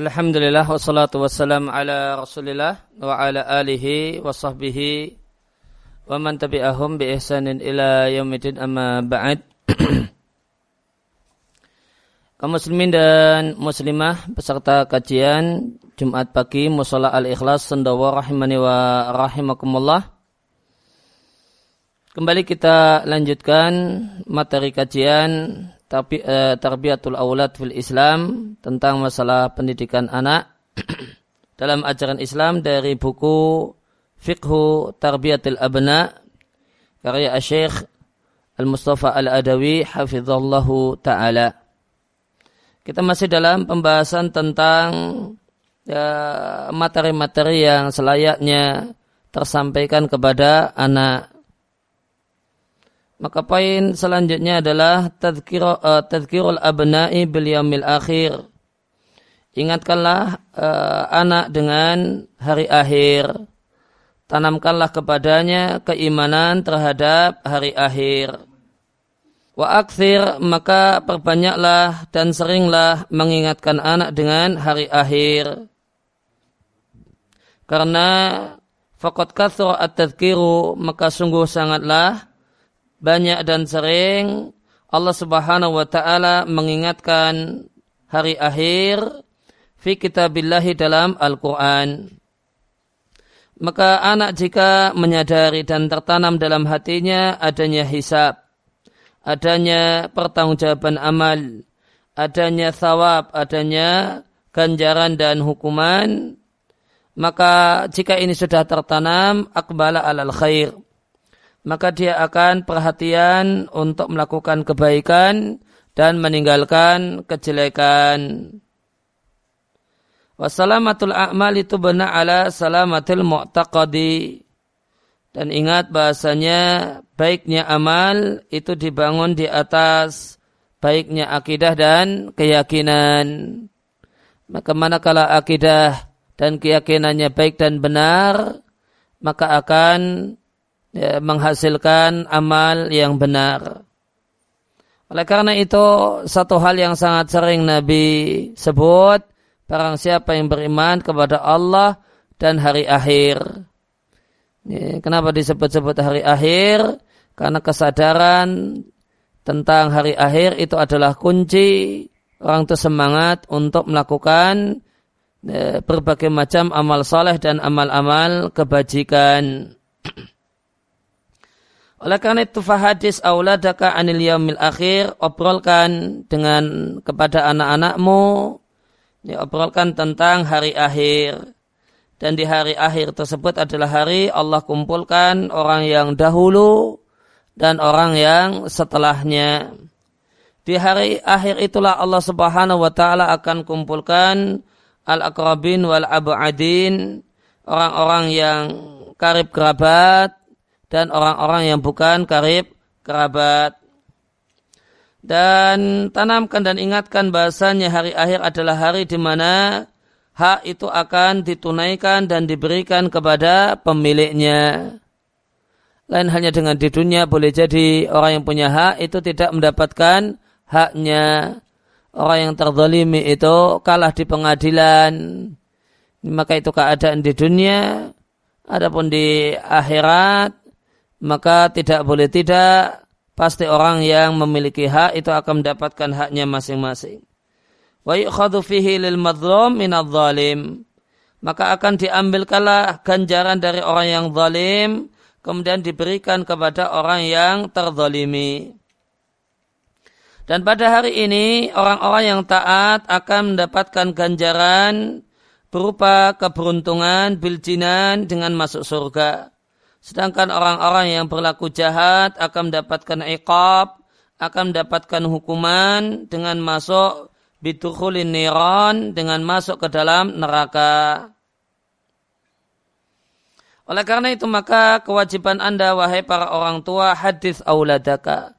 Alhamdulillah wassalatu wassalam ala rasulillah wa ala alihi wa sahbihi wa man tabi'ahum bi ihsanin ila yaumidin amma ba'd. Kaum muslimin dan muslimah peserta kajian Jumat pagi Musola Al-Ikhlas Sendawa rahimani wa rahimakumullah. Kembali kita lanjutkan materi kajian Eh, tarbiyatul aulad fil Islam tentang masalah pendidikan anak dalam ajaran Islam dari buku Fiqhu Tarbiyatil Abna karya Syekh Al-Mustafa Al-Adawi hafizallahu taala. Kita masih dalam pembahasan tentang ya, materi-materi ya, yang selayaknya tersampaikan kepada anak maka poin selanjutnya adalah uh, tadhkirul abna'i bil yaumil akhir. Ingatkanlah uh, anak dengan hari akhir. Tanamkanlah kepadanya keimanan terhadap hari akhir. Wa akthir maka perbanyaklah dan seringlah mengingatkan anak dengan hari akhir. Karena fakot kathur at-tadhkiru maka sungguh sangatlah banyak dan sering Allah Subhanahu wa taala mengingatkan hari akhir fi kitabillahi dalam Al-Qur'an. Maka anak jika menyadari dan tertanam dalam hatinya adanya hisab, adanya pertanggungjawaban amal, adanya thawab, adanya ganjaran dan hukuman, maka jika ini sudah tertanam, akbala alal khair maka dia akan perhatian untuk melakukan kebaikan dan meninggalkan kejelekan. Wassalamatul a'mal itu benar ala salamatil mu'taqadi. Dan ingat bahasanya baiknya amal itu dibangun di atas baiknya akidah dan keyakinan. Maka manakala akidah dan keyakinannya baik dan benar, maka akan ya, menghasilkan amal yang benar. Oleh karena itu satu hal yang sangat sering Nabi sebut barang siapa yang beriman kepada Allah dan hari akhir. Ya, kenapa disebut-sebut hari akhir? Karena kesadaran tentang hari akhir itu adalah kunci orang itu semangat untuk melakukan ya, berbagai macam amal soleh dan amal-amal kebajikan. Oleh karena itu fahadis auladaka anil yaumil akhir obrolkan dengan kepada anak-anakmu ya, obrolkan tentang hari akhir dan di hari akhir tersebut adalah hari Allah kumpulkan orang yang dahulu dan orang yang setelahnya. Di hari akhir itulah Allah Subhanahu wa taala akan kumpulkan al-aqrabin wal abadin orang-orang yang karib kerabat dan orang-orang yang bukan karib kerabat. Dan tanamkan dan ingatkan bahasanya hari akhir adalah hari di mana hak itu akan ditunaikan dan diberikan kepada pemiliknya. Lain hanya dengan di dunia boleh jadi orang yang punya hak itu tidak mendapatkan haknya. Orang yang terzalimi itu kalah di pengadilan. Maka itu keadaan di dunia. Adapun di akhirat maka tidak boleh tidak pasti orang yang memiliki hak itu akan mendapatkan haknya masing-masing. Wa yukhadhu fihi lil madlum min zalim maka akan diambilkanlah ganjaran dari orang yang zalim kemudian diberikan kepada orang yang terzalimi. Dan pada hari ini orang-orang yang taat akan mendapatkan ganjaran berupa keberuntungan biljinan dengan masuk surga. Sedangkan orang-orang yang berlaku jahat akan mendapatkan iqab, akan mendapatkan hukuman dengan masuk bidukhulin niran, dengan masuk ke dalam neraka. Oleh karena itu maka kewajiban anda wahai para orang tua hadis auladaka.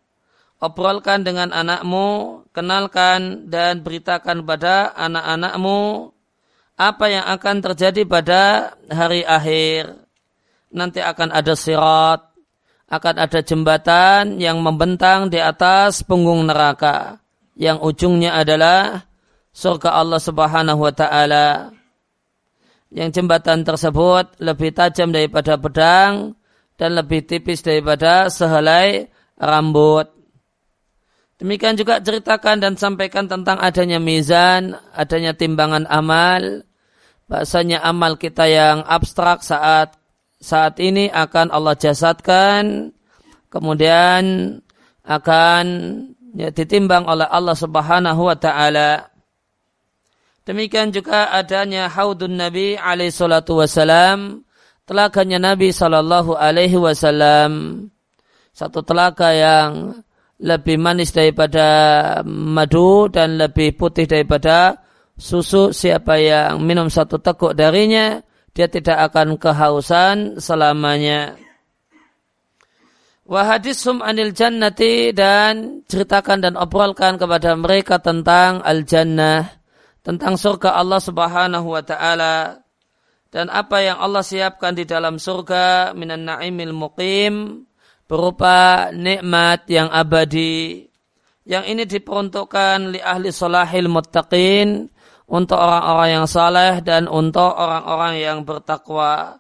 Obrolkan dengan anakmu, kenalkan dan beritakan pada anak-anakmu apa yang akan terjadi pada hari akhir nanti akan ada sirat, akan ada jembatan yang membentang di atas punggung neraka, yang ujungnya adalah surga Allah Subhanahu wa taala. Yang jembatan tersebut lebih tajam daripada pedang dan lebih tipis daripada sehelai rambut. Demikian juga ceritakan dan sampaikan tentang adanya mizan, adanya timbangan amal, bahasanya amal kita yang abstrak saat saat ini akan Allah jasadkan, kemudian akan ya, ditimbang oleh Allah Subhanahu wa taala. Demikian juga adanya haudun Nabi alaihi salatu wasalam, telaganya Nabi sallallahu alaihi wasallam. Satu telaga yang lebih manis daripada madu dan lebih putih daripada susu. Siapa yang minum satu teguk darinya, dia tidak akan kehausan selamanya. Wahadisum anil jannati dan ceritakan dan obrolkan kepada mereka tentang al jannah tentang surga Allah Subhanahu wa taala dan apa yang Allah siapkan di dalam surga minan naimil muqim berupa nikmat yang abadi yang ini diperuntukkan li ahli salahil muttaqin untuk orang-orang yang saleh dan untuk orang-orang yang bertakwa.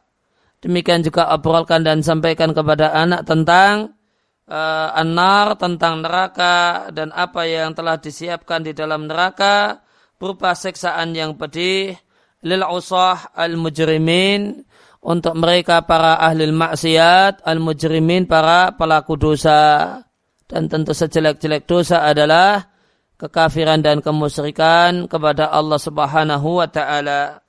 Demikian juga obrolkan dan sampaikan kepada anak tentang uh, anar, tentang neraka dan apa yang telah disiapkan di dalam neraka berupa seksaan yang pedih lil usah al mujrimin untuk mereka para ahli maksiat al mujrimin para pelaku dosa dan tentu sejelek-jelek dosa adalah kekafiran dan kemusyrikan kepada Allah Subhanahu wa taala.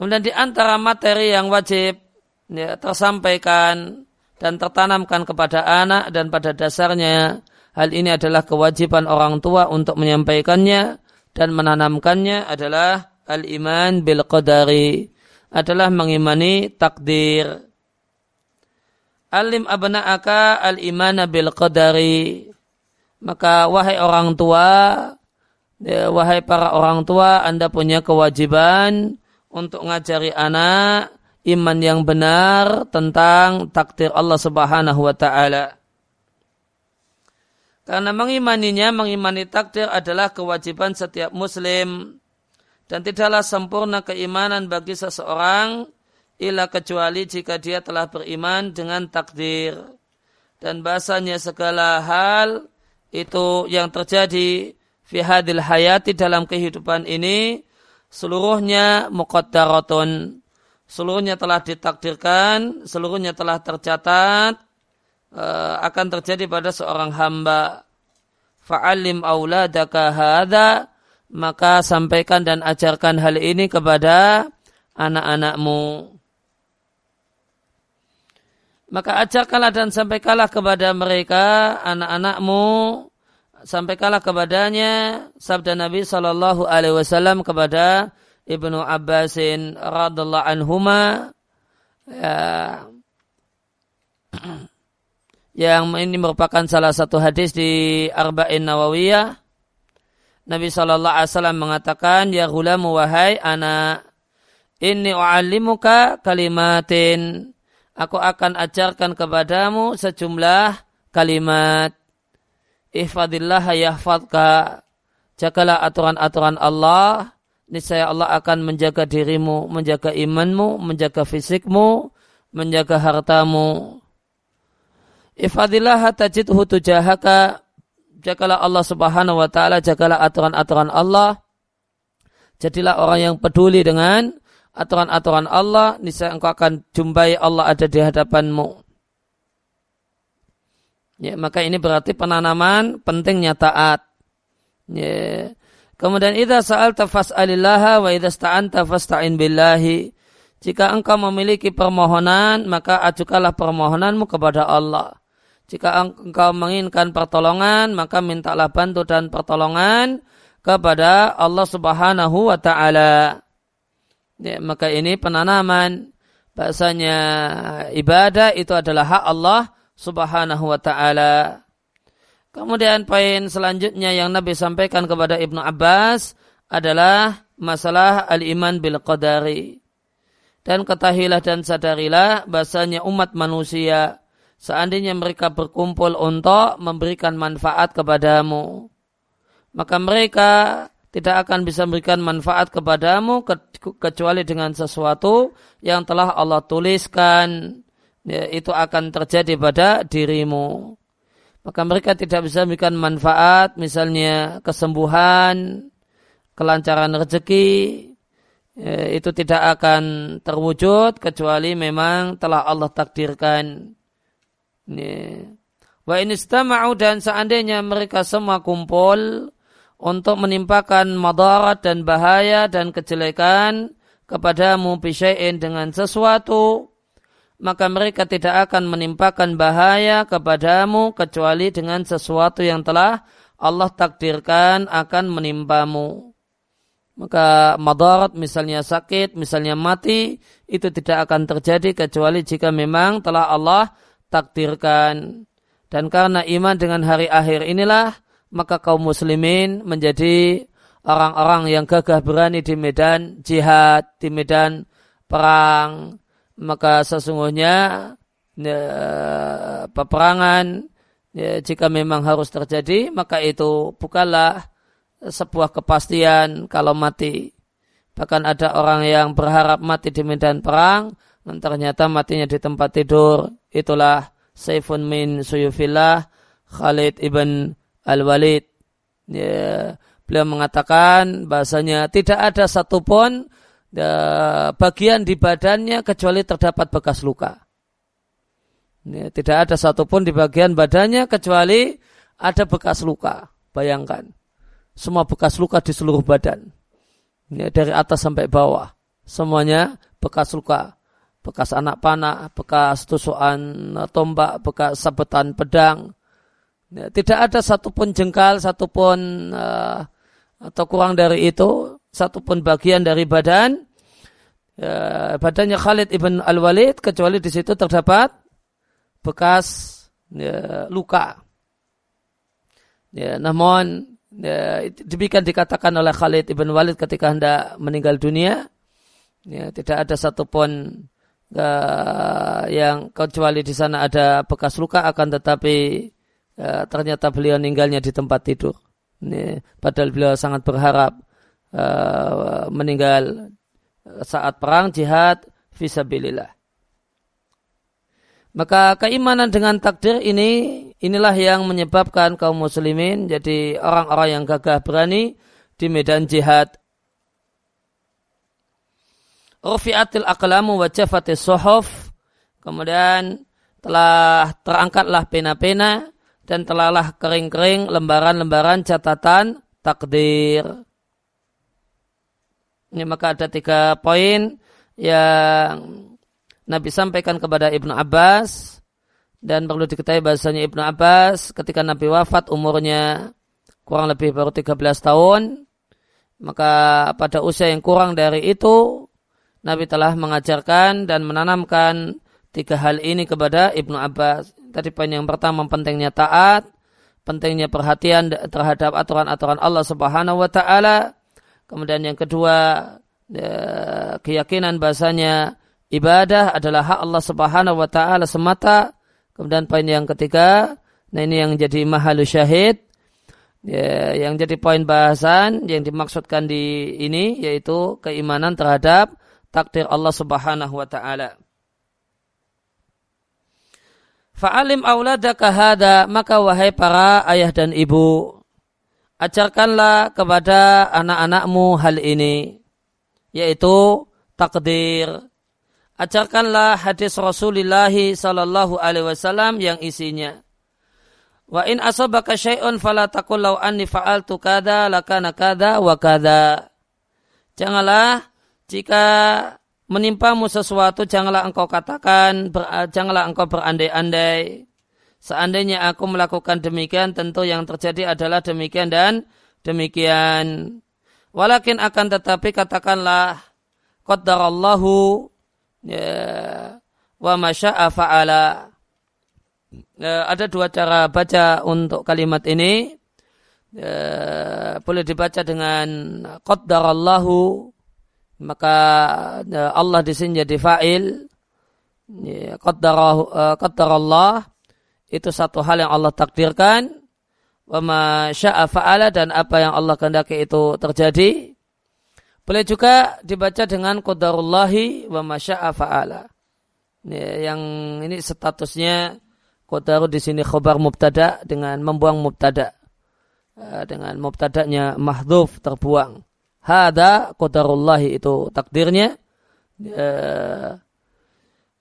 Kemudian di antara materi yang wajib ya, tersampaikan dan tertanamkan kepada anak dan pada dasarnya hal ini adalah kewajiban orang tua untuk menyampaikannya dan menanamkannya adalah al-iman bil qadari adalah mengimani takdir. Alim abna'aka al-imana bil qadari. Maka wahai orang tua, ya, wahai para orang tua, Anda punya kewajiban untuk ngajari anak iman yang benar tentang takdir Allah Subhanahu wa taala. Karena mengimaninya, mengimani takdir adalah kewajiban setiap muslim. Dan tidaklah sempurna keimanan bagi seseorang ila kecuali jika dia telah beriman dengan takdir. Dan bahasanya segala hal itu yang terjadi fi hadil hayati dalam kehidupan ini seluruhnya muqaddaratun seluruhnya telah ditakdirkan seluruhnya telah tercatat uh, akan terjadi pada seorang hamba. Fa'alim auladaka hadha, maka sampaikan dan ajarkan hal ini kepada anak-anakmu. Maka ajarkanlah dan sampaikanlah kepada mereka anak-anakmu sampaikanlah kepadanya sabda Nabi Shallallahu Alaihi Wasallam kepada ibnu Abbasin radhiallahu anhuma ya, yang ini merupakan salah satu hadis di Arba'in Nawawiyah. Nabi Shallallahu Alaihi Wasallam mengatakan, Ya gulamu wahai anak, ini u'allimuka kalimatin. Aku akan ajarkan kepadamu sejumlah kalimat. Ihfadillah yahfadka. Jagalah aturan-aturan Allah. Niscaya Allah akan menjaga dirimu, menjaga imanmu, menjaga fisikmu, menjaga hartamu. Ifadillah tajidhu tujahaka. Jagalah Allah subhanahu wa ta'ala, jagalah aturan-aturan Allah. Jadilah orang yang peduli dengan aturan-aturan Allah, niscaya engkau akan jumpai Allah ada di hadapanmu. Ya, maka ini berarti penanaman pentingnya taat. Ya. Kemudian idza sa'alta fas'alillaha wa idza sta'anta fasta'in billahi. Jika engkau memiliki permohonan, maka ajukanlah permohonanmu kepada Allah. Jika engkau menginginkan pertolongan, maka mintalah bantu dan pertolongan kepada Allah Subhanahu wa taala. Ya, maka ini penanaman bahasanya ibadah itu adalah hak Allah Subhanahu wa taala. Kemudian poin selanjutnya yang Nabi sampaikan kepada Ibnu Abbas adalah masalah al-iman bil qadari. Dan ketahilah dan sadarilah bahasanya umat manusia seandainya mereka berkumpul untuk memberikan manfaat kepadamu, maka mereka tidak akan bisa memberikan manfaat kepadamu kecuali dengan sesuatu yang telah Allah tuliskan. Ya, itu akan terjadi pada dirimu. Maka mereka tidak bisa memberikan manfaat misalnya kesembuhan kelancaran rezeki ya, itu tidak akan terwujud kecuali memang telah Allah takdirkan. Ya. wa ini dan seandainya mereka semua kumpul untuk menimpakan madarat dan bahaya dan kejelekan kepadamu bisyai'in dengan sesuatu maka mereka tidak akan menimpakan bahaya kepadamu kecuali dengan sesuatu yang telah Allah takdirkan akan menimpamu. Maka madarat misalnya sakit, misalnya mati, itu tidak akan terjadi kecuali jika memang telah Allah takdirkan. Dan karena iman dengan hari akhir inilah, maka kaum muslimin menjadi orang-orang yang gagah berani di medan jihad, di medan perang, maka sesungguhnya ya, peperangan ya, jika memang harus terjadi maka itu bukanlah sebuah kepastian kalau mati. Bahkan ada orang yang berharap mati di medan perang dan ternyata matinya di tempat tidur. Itulah Saifun min Suyufillah Khalid ibn Al-Walid ya, beliau mengatakan bahasanya tidak ada satupun bagian di badannya kecuali terdapat bekas luka. Ya, tidak ada satupun di bagian badannya kecuali ada bekas luka. Bayangkan, semua bekas luka di seluruh badan, ya, dari atas sampai bawah, semuanya bekas luka, bekas anak panah, bekas tusukan tombak, bekas sabetan pedang. Ya, tidak ada satupun jengkal, satupun uh, atau kurang dari itu, satupun bagian dari badan ya, badannya Khalid ibn Al Walid kecuali di situ terdapat bekas ya, luka. Ya, namun ya, demikian dikatakan oleh Khalid ibn Walid ketika hendak meninggal dunia. Ya, tidak ada satupun uh, yang kecuali di sana ada bekas luka akan tetapi uh, ternyata beliau meninggalnya di tempat tidur. Ini, padahal beliau sangat berharap uh, meninggal saat perang jihad visabilillah. Maka keimanan dengan takdir ini inilah yang menyebabkan kaum muslimin jadi orang-orang yang gagah berani di medan jihad. Rufi'atil aqlamu wa jafatis. Kemudian telah terangkatlah pena-pena dan telahlah kering-kering lembaran-lembaran catatan takdir. Ini maka ada tiga poin yang Nabi sampaikan kepada Ibnu Abbas dan perlu diketahui bahasanya Ibnu Abbas ketika Nabi wafat umurnya kurang lebih baru 13 tahun maka pada usia yang kurang dari itu Nabi telah mengajarkan dan menanamkan tiga hal ini kepada Ibnu Abbas. Tadi poin yang pertama pentingnya taat, pentingnya perhatian terhadap aturan-aturan Allah Subhanahu wa taala Kemudian yang kedua ya, keyakinan bahasanya ibadah adalah hak Allah Subhanahu wa taala semata. Kemudian poin yang ketiga, nah ini yang jadi mahal syahid ya, yang jadi poin bahasan yang dimaksudkan di ini yaitu keimanan terhadap takdir Allah Subhanahu wa taala. Fa'alim auladaka hada maka wahai para ayah dan ibu ajarkanlah kepada anak-anakmu hal ini, yaitu takdir. Ajarkanlah hadis Rasulullah sallallahu alaihi wasallam yang isinya Wa in asabaka syai'un fala taqul law anni fa'altu kada lakana kada wa kada. Janganlah jika menimpamu sesuatu janganlah engkau katakan ber, janganlah engkau berandai-andai seandainya aku melakukan demikian tentu yang terjadi adalah demikian dan demikian. Walakin akan tetapi katakanlah qaddarallahu ya, wa masya'a fa'ala. Ya, ada dua cara baca untuk kalimat ini. Ya, boleh dibaca dengan qaddarallahu maka ya, Allah di sini jadi fa'il. Ya, qaddarallah itu satu hal yang Allah takdirkan wa ma syaa fa'ala dan apa yang Allah kehendaki itu terjadi. Boleh juga dibaca dengan qadarullahi wa ma syaa fa'ala. Ya, yang ini statusnya qadaru di sini khobar mubtada dengan membuang mubtada. Uh, dengan mubtadanya mahdhuf terbuang. Hada qadarullahi itu takdirnya. Uh,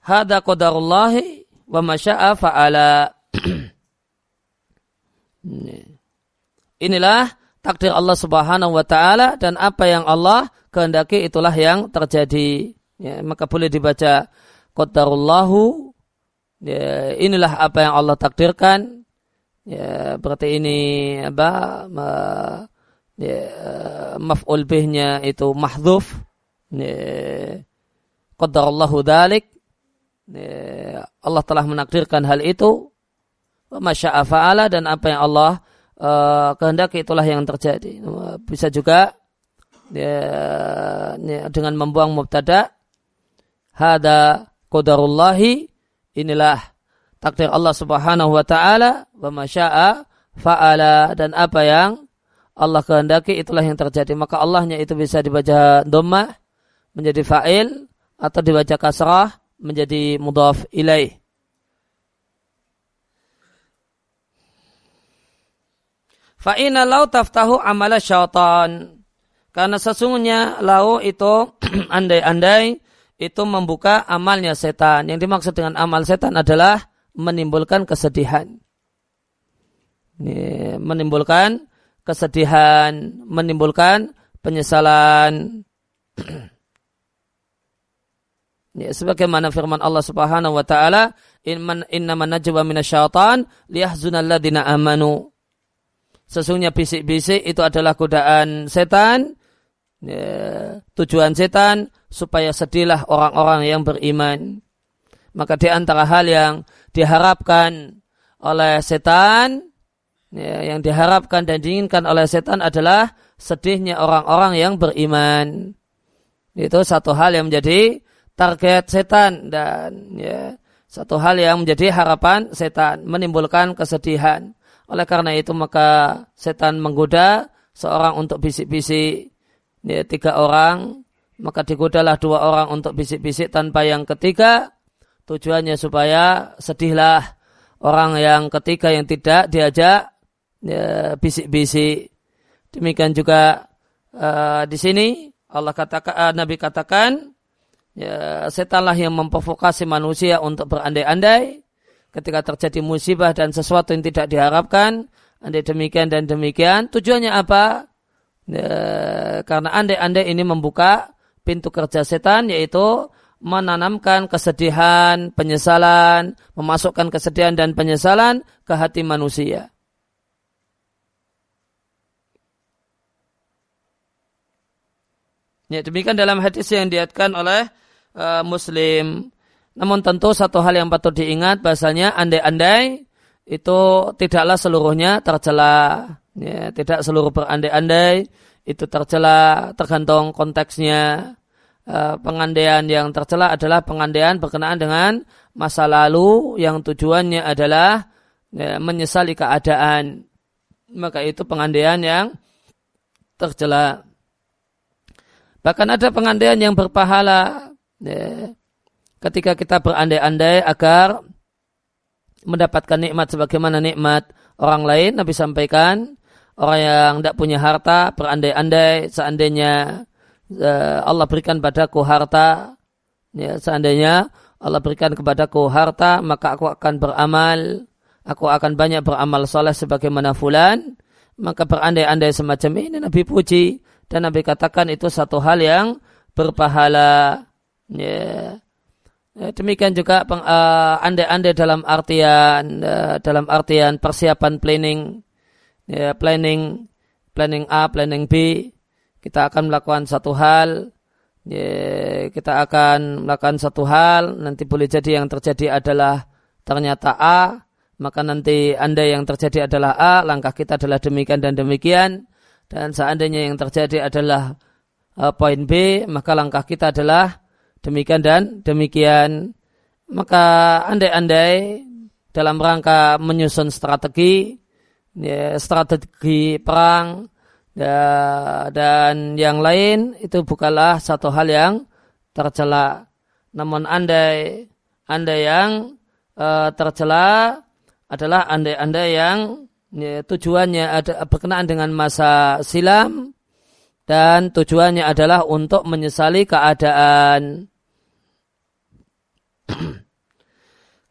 hada qadarullahi wa ma syaa fa'ala. Inilah takdir Allah Subhanahu wa taala dan apa yang Allah kehendaki itulah yang terjadi. Ya, maka boleh dibaca qadarullahu ya, inilah apa yang Allah takdirkan. Ya, berarti ini apa ya, maf'ul bihnya itu mahdzuf. Ya, qadarullahu dalik. Ya, Allah telah menakdirkan hal itu masya fa'ala dan apa yang Allah uh, kehendaki itulah yang terjadi. Bisa juga ya, ya, dengan membuang mubtada hada qadarullahi inilah takdir Allah Subhanahu wa taala wa masya'a fa'ala dan apa yang Allah kehendaki itulah yang terjadi. Maka Allahnya itu bisa dibaca dhammah menjadi fa'il atau dibaca kasrah menjadi mudhaf ilaih. Fa'ina lau taftahu amala syaitan. Karena sesungguhnya lau itu andai-andai itu membuka amalnya setan. Yang dimaksud dengan amal setan adalah menimbulkan kesedihan. Menimbulkan kesedihan, menimbulkan penyesalan. Ya, sebagaimana firman Allah Subhanahu wa taala, "Inna man najwa minasyaitan liyahzunal amanu." Sesungguhnya bisik-bisik itu adalah godaan setan. Ya, tujuan setan supaya sedihlah orang-orang yang beriman. Maka di antara hal yang diharapkan oleh setan, ya, yang diharapkan dan diinginkan oleh setan adalah sedihnya orang-orang yang beriman. Itu satu hal yang menjadi target setan dan ya, satu hal yang menjadi harapan setan menimbulkan kesedihan. Oleh karena itu maka setan menggoda seorang untuk bisik-bisik ya, tiga orang maka digodalah dua orang untuk bisik-bisik tanpa yang ketiga tujuannya supaya sedihlah orang yang ketiga yang tidak diajak bisik-bisik demikian juga uh, di sini Allah katakan uh, Nabi katakan ya, setanlah yang memprovokasi manusia untuk berandai-andai ketika terjadi musibah dan sesuatu yang tidak diharapkan, andai demikian dan demikian, tujuannya apa? E, karena andai-andai ini membuka pintu kerja setan yaitu menanamkan kesedihan, penyesalan, memasukkan kesedihan dan penyesalan ke hati manusia. Ya, demikian dalam hadis yang diatkan oleh uh, Muslim. Namun tentu satu hal yang patut diingat bahasanya andai-andai itu tidaklah seluruhnya tercela. Ya, tidak seluruh berandai-andai itu tercela tergantung konteksnya. E, pengandaian yang tercela adalah pengandaian berkenaan dengan masa lalu yang tujuannya adalah ya, menyesali keadaan. Maka itu pengandaian yang tercela. Bahkan ada pengandaian yang berpahala. Ya, ketika kita berandai-andai agar mendapatkan nikmat sebagaimana nikmat orang lain, Nabi sampaikan orang yang tidak punya harta berandai-andai seandainya uh, Allah berikan padaku harta, ya, seandainya Allah berikan kepadaku harta, maka aku akan beramal, aku akan banyak beramal soleh sebagaimana fulan, maka berandai-andai semacam ini Nabi puji dan Nabi katakan itu satu hal yang berpahala. Ya. Ya, demikian juga peng, uh, ande-ande dalam artian uh, dalam artian persiapan planning ya, planning planning A, planning B. Kita akan melakukan satu hal, ya, kita akan melakukan satu hal, nanti boleh jadi yang terjadi adalah ternyata A, maka nanti anda yang terjadi adalah A, langkah kita adalah demikian dan demikian, dan seandainya yang terjadi adalah uh, poin B, maka langkah kita adalah demikian dan demikian. Maka andai-andai dalam rangka menyusun strategi ya, strategi perang ya, dan yang lain itu bukanlah satu hal yang tercela. Namun andai andai yang uh, tercela adalah andai-andai yang ya, tujuannya ada berkenaan dengan masa silam dan tujuannya adalah untuk menyesali keadaan.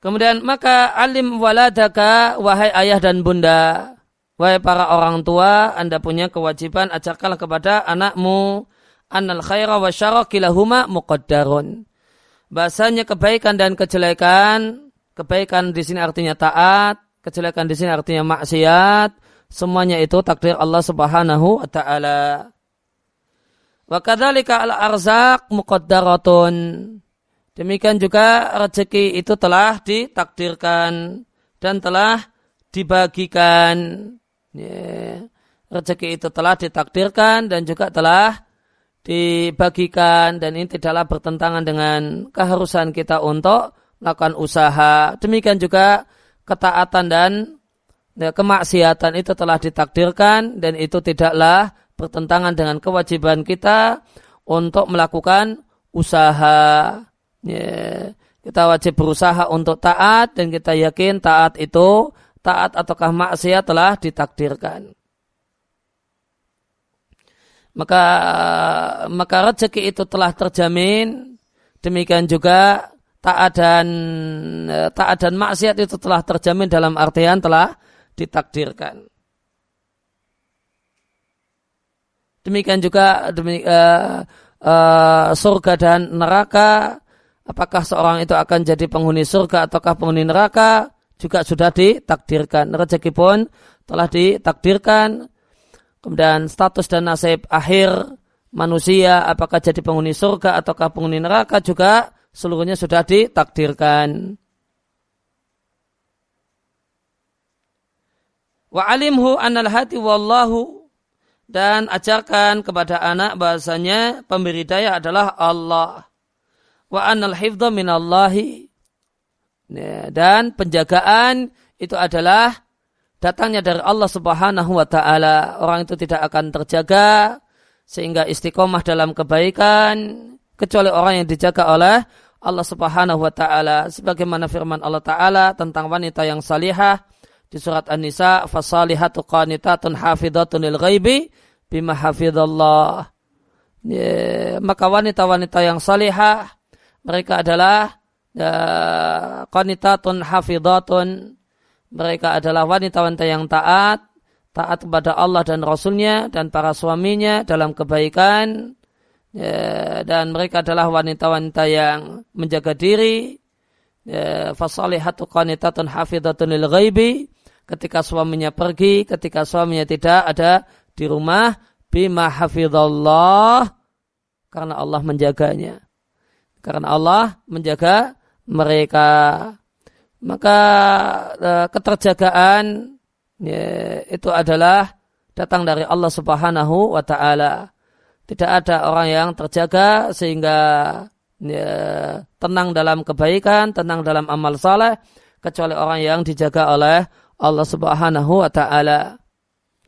Kemudian maka alim waladaka wahai ayah dan bunda, wahai para orang tua, Anda punya kewajiban ajarkanlah kepada anakmu annal khaira wa syarra kilahuma muqaddarun. Bahasanya kebaikan dan kejelekan, kebaikan di sini artinya taat, kejelekan di sini artinya maksiat, semuanya itu takdir Allah Subhanahu wa taala. Wa kadzalika al-arzaq muqaddaratun. Demikian juga rezeki itu telah ditakdirkan dan telah dibagikan. Ya. Rezeki itu telah ditakdirkan dan juga telah dibagikan dan ini tidaklah bertentangan dengan keharusan kita untuk melakukan usaha. Demikian juga ketaatan dan ya, kemaksiatan itu telah ditakdirkan dan itu tidaklah bertentangan dengan kewajiban kita untuk melakukan usaha. Ya, kita wajib berusaha untuk taat dan kita yakin taat itu taat ataukah maksiat telah ditakdirkan. Maka maka rezeki itu telah terjamin. Demikian juga taat dan taat dan maksiat itu telah terjamin dalam artian telah ditakdirkan. Demikian juga demi, uh, uh, surga dan neraka apakah seorang itu akan jadi penghuni surga ataukah penghuni neraka juga sudah ditakdirkan. Rezeki pun telah ditakdirkan. Kemudian status dan nasib akhir manusia apakah jadi penghuni surga ataukah penghuni neraka juga seluruhnya sudah ditakdirkan. Wa alimhu anal hati wallahu dan ajarkan kepada anak bahasanya pemberi daya adalah Allah wa anal hifdha minallahi ya, dan penjagaan itu adalah datangnya dari Allah Subhanahu wa taala. Orang itu tidak akan terjaga sehingga istiqomah dalam kebaikan kecuali orang yang dijaga oleh Allah Subhanahu wa taala. Sebagaimana firman Allah taala tentang wanita yang salihah di surat An-Nisa fasalihatu qanitatun hafidhatun lil ghaibi bima hafidhallah. Ya, maka wanita-wanita yang salihah mereka adalah ya, qanitatun hafidhatun. Mereka adalah wanita-wanita yang taat taat kepada Allah dan Rasulnya dan para suaminya dalam kebaikan ya, dan mereka adalah wanita-wanita yang menjaga diri ya, fasalihatu qanitatun ketika suaminya pergi ketika suaminya tidak ada di rumah bima hafidhallah karena Allah menjaganya karena Allah menjaga mereka. Maka e, keterjagaan ya, itu adalah datang dari Allah Subhanahu wa taala. Tidak ada orang yang terjaga sehingga ya, tenang dalam kebaikan, tenang dalam amal saleh kecuali orang yang dijaga oleh Allah Subhanahu wa taala.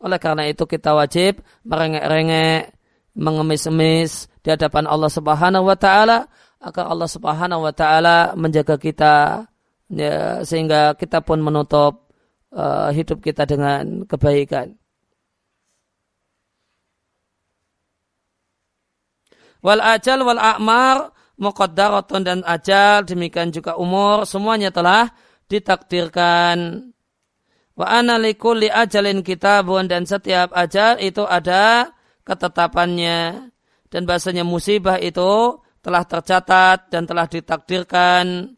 Oleh karena itu kita wajib merengek-rengek, mengemis-emis di hadapan Allah Subhanahu wa taala agar Allah Subhanahu wa taala menjaga kita ya, sehingga kita pun menutup uh, hidup kita dengan kebaikan. Wal ajal wal a'mar muqaddaratun dan ajal demikian juga umur semuanya telah ditakdirkan. Wa ana likulli ajalin kitabun dan setiap ajal itu ada ketetapannya dan bahasanya musibah itu telah tercatat dan telah ditakdirkan.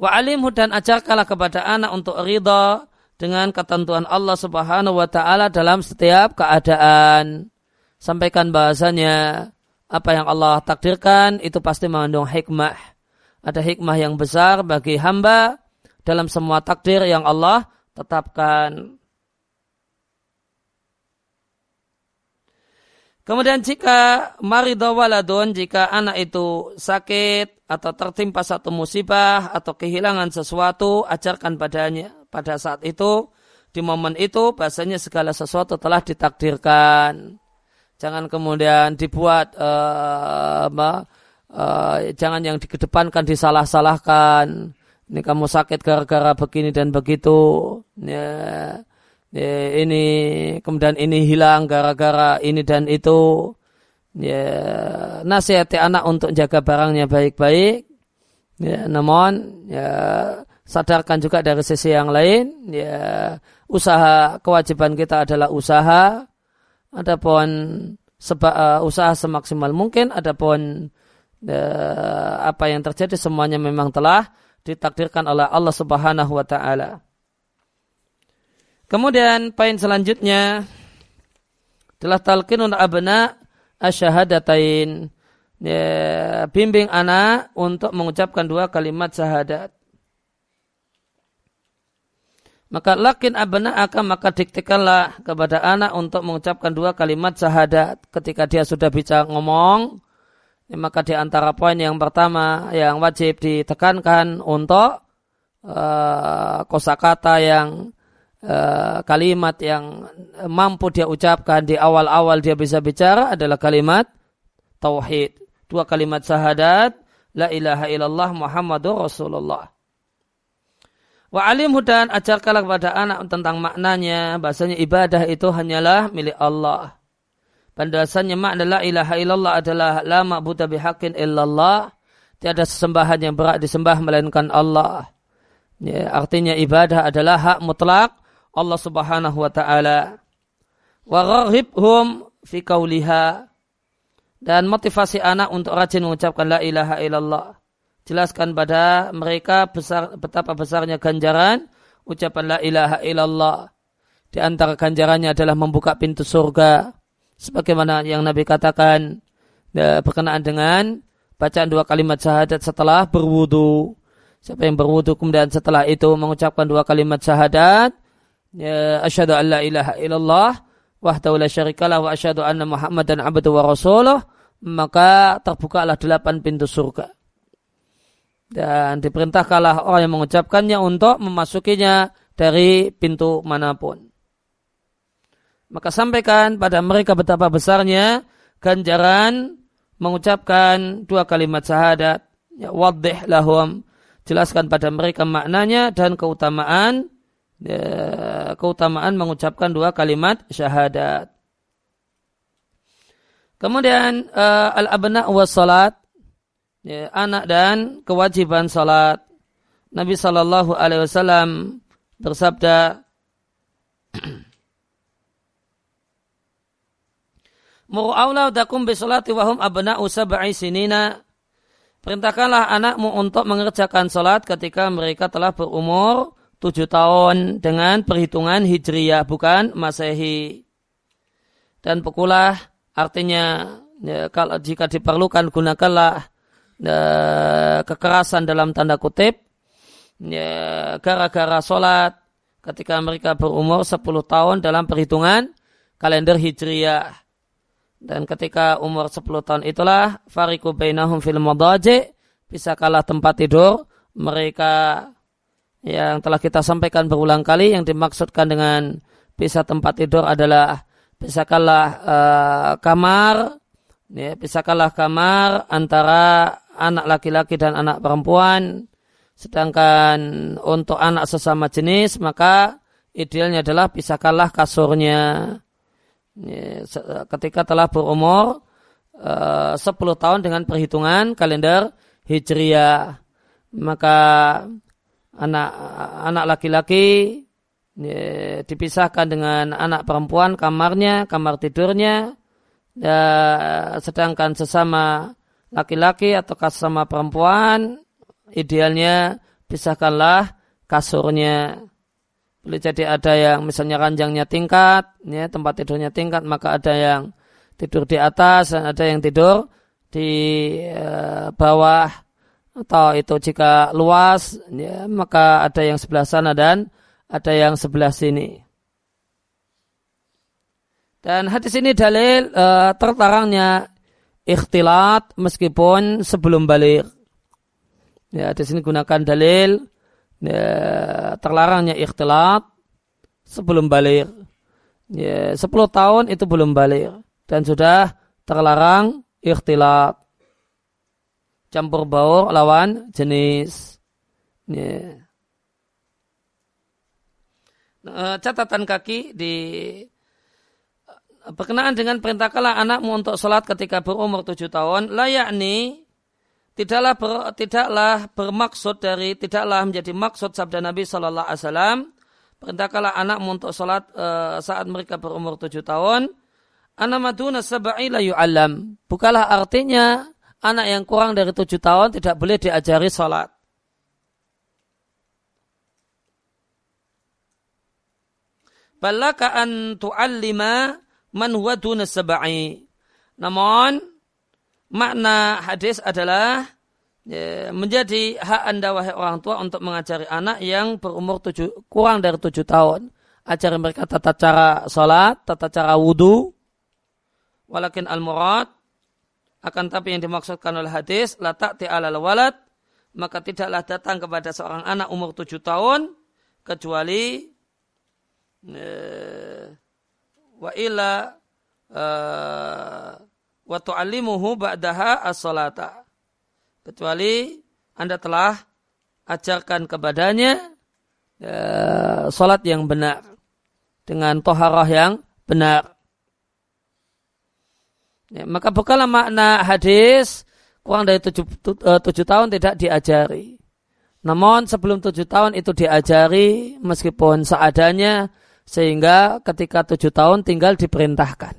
Wa alimhu dan ajarkanlah kepada anak untuk ridha dengan ketentuan Allah Subhanahu wa taala dalam setiap keadaan. Sampaikan bahasanya apa yang Allah takdirkan itu pasti mengandung hikmah. Ada hikmah yang besar bagi hamba dalam semua takdir yang Allah tetapkan. Kemudian jika marido waladun, jika anak itu sakit atau tertimpa satu musibah atau kehilangan sesuatu, ajarkan padanya pada saat itu di momen itu bahasanya segala sesuatu telah ditakdirkan. Jangan kemudian dibuat uh, apa, uh, jangan yang dikedepankan disalah-salahkan. Ini kamu sakit gara-gara begini dan begitu. Ya, ya, ini kemudian ini hilang gara-gara ini dan itu. Ya, nasihati anak untuk jaga barangnya baik-baik. Ya, namun ya sadarkan juga dari sisi yang lain ya usaha kewajiban kita adalah usaha adapun seba, uh, usaha semaksimal mungkin adapun uh, apa yang terjadi semuanya memang telah ditakdirkan oleh Allah Subhanahu wa taala. Kemudian poin selanjutnya adalah talqinun abna asyhadatain. Ya, bimbing anak untuk mengucapkan dua kalimat syahadat. Maka lakin abna akan maka diktikanlah kepada anak untuk mengucapkan dua kalimat syahadat ketika dia sudah bisa ngomong. Ya, maka di antara poin yang pertama yang wajib ditekankan untuk uh, kosakata yang uh, kalimat yang mampu dia ucapkan di awal-awal dia bisa bicara adalah kalimat tauhid. Dua kalimat syahadat la ilaha illallah Muhammadur Rasulullah. Wa alimhu dan ajarkanlah kepada anak tentang maknanya. Bahasanya ibadah itu hanyalah milik Allah. Pendasannya makna la ilaha illallah adalah la ma'budu bihaqqin illallah. Tiada sesembahan yang berat disembah melainkan Allah. Ya, artinya ibadah adalah hak mutlak Allah Subhanahu wa taala. Wa raghibhum fi qawliha dan motivasi anak untuk rajin mengucapkan la ilaha illallah jelaskan pada mereka besar, betapa besarnya ganjaran ucapan la ilaha illallah. Di antara ganjarannya adalah membuka pintu surga. Sebagaimana yang Nabi katakan ya, berkenaan dengan bacaan dua kalimat syahadat setelah berwudu. Siapa yang berwudu kemudian setelah itu mengucapkan dua kalimat syahadat. Ya, asyhadu an la ilaha illallah wahdahu la syarikalah wa asyhadu anna muhammadan abdu wa rasuluh maka terbukalah delapan pintu surga dan diperintahkanlah orang yang mengucapkannya untuk memasukinya dari pintu mana pun. Maka sampaikan pada mereka betapa besarnya ganjaran mengucapkan dua kalimat syahadat. Ya, wadih lahum. Jelaskan pada mereka maknanya dan keutamaan ya, keutamaan mengucapkan dua kalimat syahadat. Kemudian uh, al-abna wa salat ya, anak dan kewajiban salat. Nabi Shallallahu Alaihi Wasallam bersabda, Muru dakum bisolati wahum abna'u sab'i sinina. Perintahkanlah anakmu untuk mengerjakan salat ketika mereka telah berumur tujuh tahun dengan perhitungan hijriyah bukan masehi. Dan pukulah artinya ya, kalau jika diperlukan gunakanlah kekerasan dalam tanda kutip. Ya, gara-gara sholat ketika mereka berumur 10 tahun dalam perhitungan kalender hijriyah dan ketika umur 10 tahun itulah fariku bainahum fil madaji bisa kalah tempat tidur mereka. Yang telah kita sampaikan berulang kali yang dimaksudkan dengan bisa tempat tidur adalah bisa kalah uh, kamar. Ya, bisa kalah kamar antara anak laki-laki dan anak perempuan. Sedangkan untuk anak sesama jenis maka idealnya adalah pisahkanlah kasurnya. Ketika telah berumur eh, uh, 10 tahun dengan perhitungan kalender Hijriah. Maka anak anak laki-laki dipisahkan dengan anak perempuan kamarnya, kamar tidurnya. Ya, sedangkan sesama laki-laki atau sama perempuan, idealnya pisahkanlah kasurnya. Boleh jadi ada yang misalnya ranjangnya tingkat, ya, tempat tidurnya tingkat, maka ada yang tidur di atas dan ada yang tidur di e, bawah atau itu jika luas, ya, maka ada yang sebelah sana dan ada yang sebelah sini. Dan hadis ini dalil e, tertarangnya ikhtilat meskipun sebelum balik. Ya, di sini gunakan dalil ya, terlarangnya ikhtilat sebelum balik. Ya, 10 tahun itu belum balik dan sudah terlarang ikhtilat. Campur baur lawan jenis. Ya. Nah, catatan kaki di berkenaan dengan perintahkanlah anakmu untuk sholat ketika berumur tujuh tahun, layakni tidaklah ber, tidaklah bermaksud dari tidaklah menjadi maksud sabda Nabi Shallallahu Alaihi Wasallam perintahkanlah anakmu untuk sholat uh, saat mereka berumur tujuh tahun. Anamaduna sab'i la yu'allam. Bukalah artinya anak yang kurang dari tujuh tahun tidak boleh diajari sholat. Balaka an tu'allima man huwa duna sab'i. Namun makna hadis adalah ya, menjadi hak anda wahai orang tua untuk mengajari anak yang berumur tujuh, kurang dari tujuh tahun. Ajari mereka tata cara sholat, tata cara wudhu. Walakin al-murad akan tapi yang dimaksudkan oleh hadis la ta'ti alal walad maka tidaklah datang kepada seorang anak umur tujuh tahun kecuali eh, wa ila uh, wa tu'allimuhu ba'daha as-salata. Kecuali Anda telah ajarkan kepadanya uh, salat yang benar dengan toharah yang benar. Ya, maka bukanlah makna hadis kurang dari tujuh, uh, tujuh tahun tidak diajari. Namun sebelum tujuh tahun itu diajari meskipun seadanya sehingga ketika tujuh tahun tinggal diperintahkan.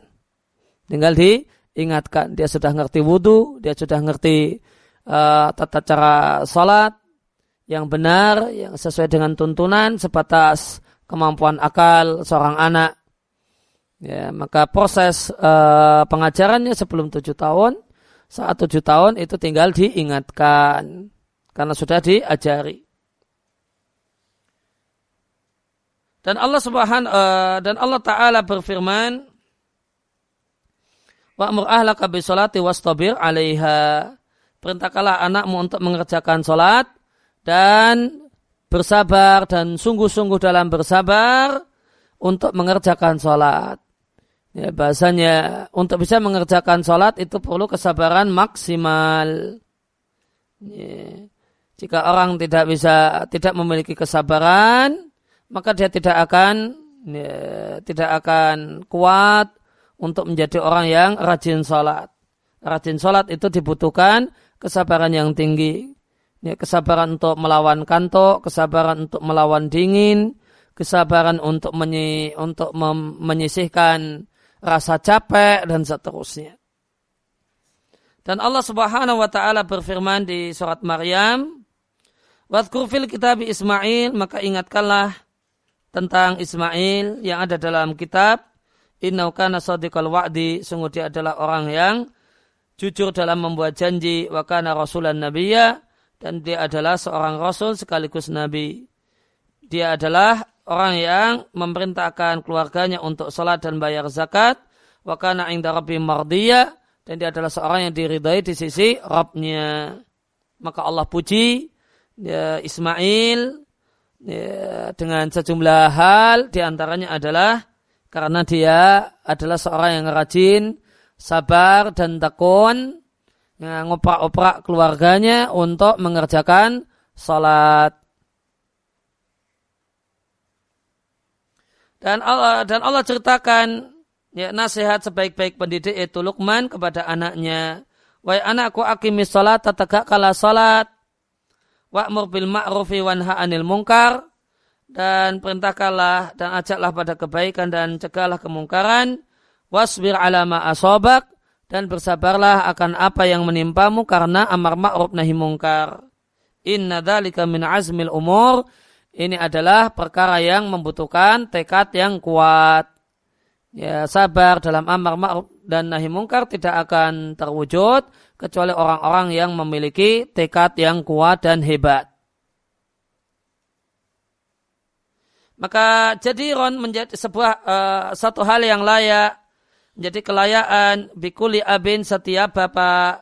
Tinggal diingatkan. Dia sudah ngerti wudhu, dia sudah ngerti uh, tata cara sholat yang benar, yang sesuai dengan tuntunan sebatas kemampuan akal seorang anak. Ya, maka proses uh, pengajarannya sebelum tujuh tahun, saat tujuh tahun itu tinggal diingatkan karena sudah diajari. Dan Allah Subhanahu uh, dan Allah taala berfirman Wa'mur ahlaka bisolati wastabir 'alaiha. Perintahkanlah anakmu untuk mengerjakan solat dan bersabar dan sungguh-sungguh dalam bersabar untuk mengerjakan solat. Ya, bahasanya untuk bisa mengerjakan solat itu perlu kesabaran maksimal. Ya. Jika orang tidak bisa tidak memiliki kesabaran, maka dia tidak akan ya, tidak akan kuat untuk menjadi orang yang rajin sholat. Rajin sholat itu dibutuhkan kesabaran yang tinggi. Ya, kesabaran untuk melawan kantuk, kesabaran untuk melawan dingin, kesabaran untuk menyi, untuk menyisihkan rasa capek dan seterusnya. Dan Allah Subhanahu wa taala berfirman di surat Maryam, "Wadhkur fil kitab Ismail, maka ingatkanlah tentang Ismail yang ada dalam kitab Innau kana sadiqal wa'di sungguh dia adalah orang yang jujur dalam membuat janji wa kana rasulan nabiyya dan dia adalah seorang rasul sekaligus nabi. Dia adalah orang yang memerintahkan keluarganya untuk salat dan bayar zakat wa kana inda rabbi mardiyya dan dia adalah seorang yang diridai di sisi Rabbnya. Maka Allah puji ya, Ismail ya, dengan sejumlah hal di antaranya adalah karena dia adalah seorang yang rajin, sabar dan tekun, yang ngoprak-oprak keluarganya untuk mengerjakan salat. Dan Allah dan Allah ceritakan ya nasihat sebaik-baik pendidik itu Luqman kepada anaknya. Wahai anakku akimis salat tegak kala salat wa'mur bil ma'rufi wanha 'anil munkar. Dan perintahkanlah dan ajaklah pada kebaikan dan cegahlah kemungkaran. Wasbir ala ma asobak dan bersabarlah akan apa yang menimpamu karena amar ma'ruf nahi mungkar inna dzalika min azmil umur. Ini adalah perkara yang membutuhkan tekad yang kuat. Ya sabar dalam amar ma'ruf dan nahi mungkar tidak akan terwujud kecuali orang-orang yang memiliki tekad yang kuat dan hebat. Maka jadi ron menjadi sebuah uh, satu hal yang layak menjadi kelayaan bikuli abin setiap bapak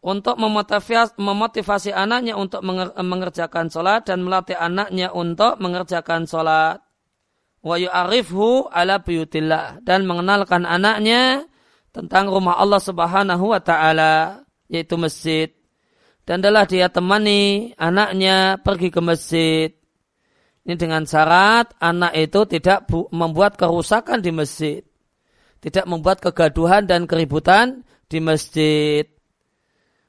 untuk memotivasi, memotivasi anaknya untuk mengerjakan sholat dan melatih anaknya untuk mengerjakan sholat. wa yu'arifhu ala buyutillah dan mengenalkan anaknya tentang rumah Allah Subhanahu wa taala yaitu masjid. Dan adalah dia temani anaknya pergi ke masjid. Ini dengan syarat anak itu tidak membuat kerusakan di masjid. Tidak membuat kegaduhan dan keributan di masjid.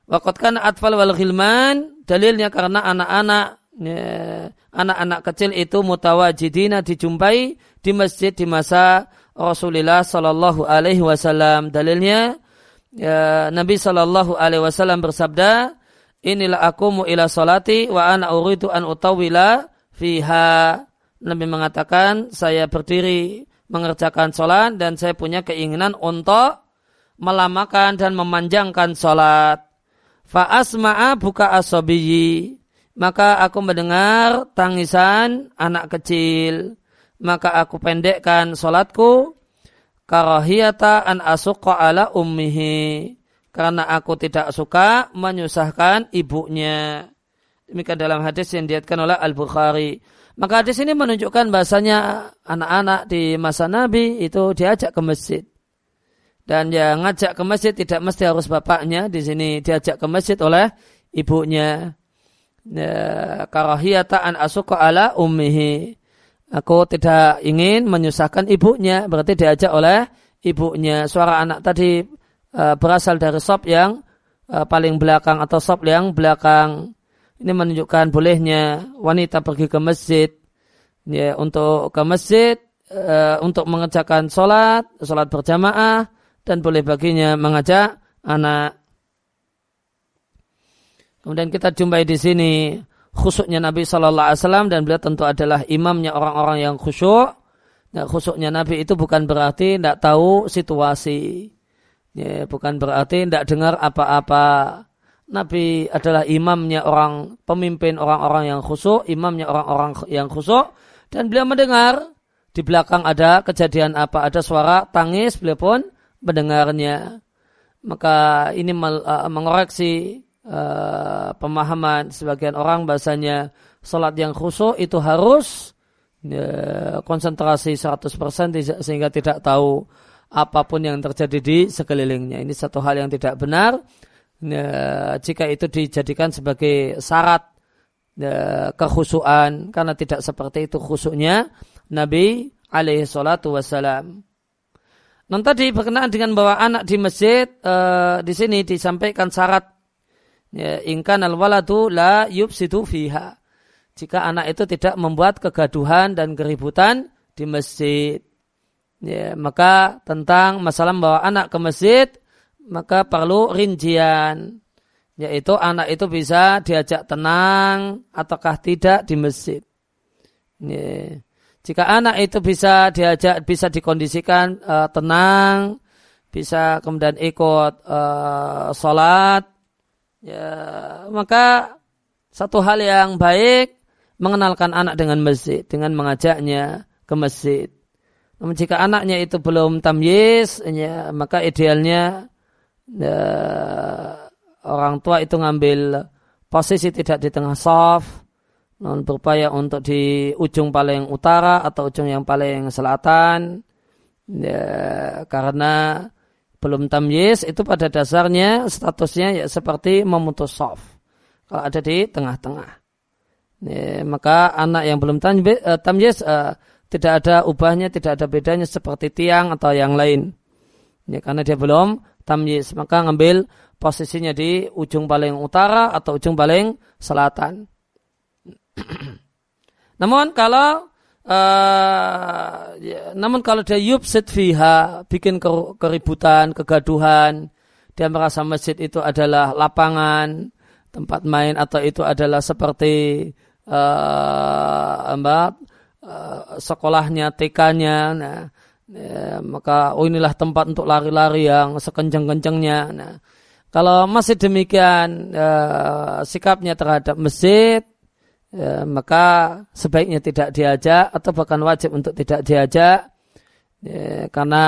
Waktu atfal wal ghilman dalilnya karena anak-anak ya, anak-anak kecil itu mutawajidina dijumpai di masjid di masa Rasulullah Sallallahu Alaihi Wasallam. Dalilnya ya, Nabi Sallallahu Alaihi Wasallam bersabda, inilah aku ila salati wa ana uridu an utawila fiha. Nabi mengatakan saya berdiri mengerjakan sholat dan saya punya keinginan untuk melamakan dan memanjangkan sholat. Fa'asma'a buka asobiyi. Maka aku mendengar tangisan anak kecil. Maka aku pendekkan solatku. Karahiyata an asuqa ala ummihi. Karena aku tidak suka menyusahkan ibunya. Demikian dalam hadis yang diatkan oleh Al-Bukhari. Maka hadis ini menunjukkan bahasanya anak-anak di masa Nabi itu diajak ke masjid dan yang ngajak ke masjid tidak mesti harus bapaknya di sini diajak ke masjid oleh ibunya ya, karahiyata an asuka ala ummihi aku tidak ingin menyusahkan ibunya. Berarti diajak oleh ibunya. Suara anak tadi uh, berasal dari sop yang uh, paling belakang atau sop yang belakang. Ini menunjukkan bolehnya wanita pergi ke masjid. Ya untuk ke masjid uh, untuk mengerjakan sholat sholat berjamaah dan boleh baginya mengajak anak. Kemudian kita jumpai di sini khusyuknya Nabi Shallallahu Alaihi Wasallam dan beliau tentu adalah imamnya orang-orang yang khusyuk. Nah, khusyuknya Nabi itu bukan berarti tidak tahu situasi. Ya, bukan berarti tidak dengar apa-apa. Nabi adalah imamnya orang pemimpin orang-orang yang khusyuk, imamnya orang-orang yang khusyuk dan beliau mendengar di belakang ada kejadian apa, ada suara tangis, beliau pun mendengarnya. Maka ini uh, mengoreksi uh, pemahaman sebagian orang bahasanya salat yang khusyuk itu harus uh, konsentrasi 100% sehingga tidak tahu apa pun yang terjadi di sekelilingnya. Ini satu hal yang tidak benar. Uh, jika itu dijadikan sebagai syarat uh, kekhusuan karena tidak seperti itu khusyuknya Nabi alaihi salatu wassalam. Non tadi berkenaan dengan bahwa anak di masjid uh, di sini disampaikan syarat ya, ingkan al la yubsitu fiha. Jika anak itu tidak membuat kegaduhan dan keributan di masjid. Ya, maka tentang masalah bahwa anak ke masjid maka perlu rincian yaitu anak itu bisa diajak tenang ataukah tidak di masjid. Ya. Jika anak itu bisa diajak, bisa dikondisikan uh, tenang, bisa kemudian ikut uh, sholat, ya, maka satu hal yang baik mengenalkan anak dengan masjid, dengan mengajaknya ke masjid. Namun jika anaknya itu belum tamyiz, ya, maka idealnya ya, orang tua itu ngambil posisi tidak di tengah soft, non berupaya untuk di ujung paling utara atau ujung yang paling selatan ya, karena belum tamyiz itu pada dasarnya statusnya ya seperti memutus soft kalau ada di tengah-tengah. Maka anak yang belum eh, tamyiz uh, tidak ada ubahnya tidak ada bedanya seperti tiang atau yang lain. Ya, karena dia belum tamyiz. Maka ngambil posisinya di ujung paling utara atau ujung paling selatan. Namun kalau uh, ya, namun kalau dia yubsid fiha bikin keributan, kegaduhan, dia merasa masjid itu adalah lapangan, tempat main atau itu adalah seperti uh, mbak uh, sekolahnya TK-nya, nah, ya, maka oh inilah tempat untuk lari-lari yang sekencang-kencangnya. Nah, kalau masih demikian uh, sikapnya terhadap masjid, ya, maka sebaiknya tidak diajak atau bahkan wajib untuk tidak diajak ya, karena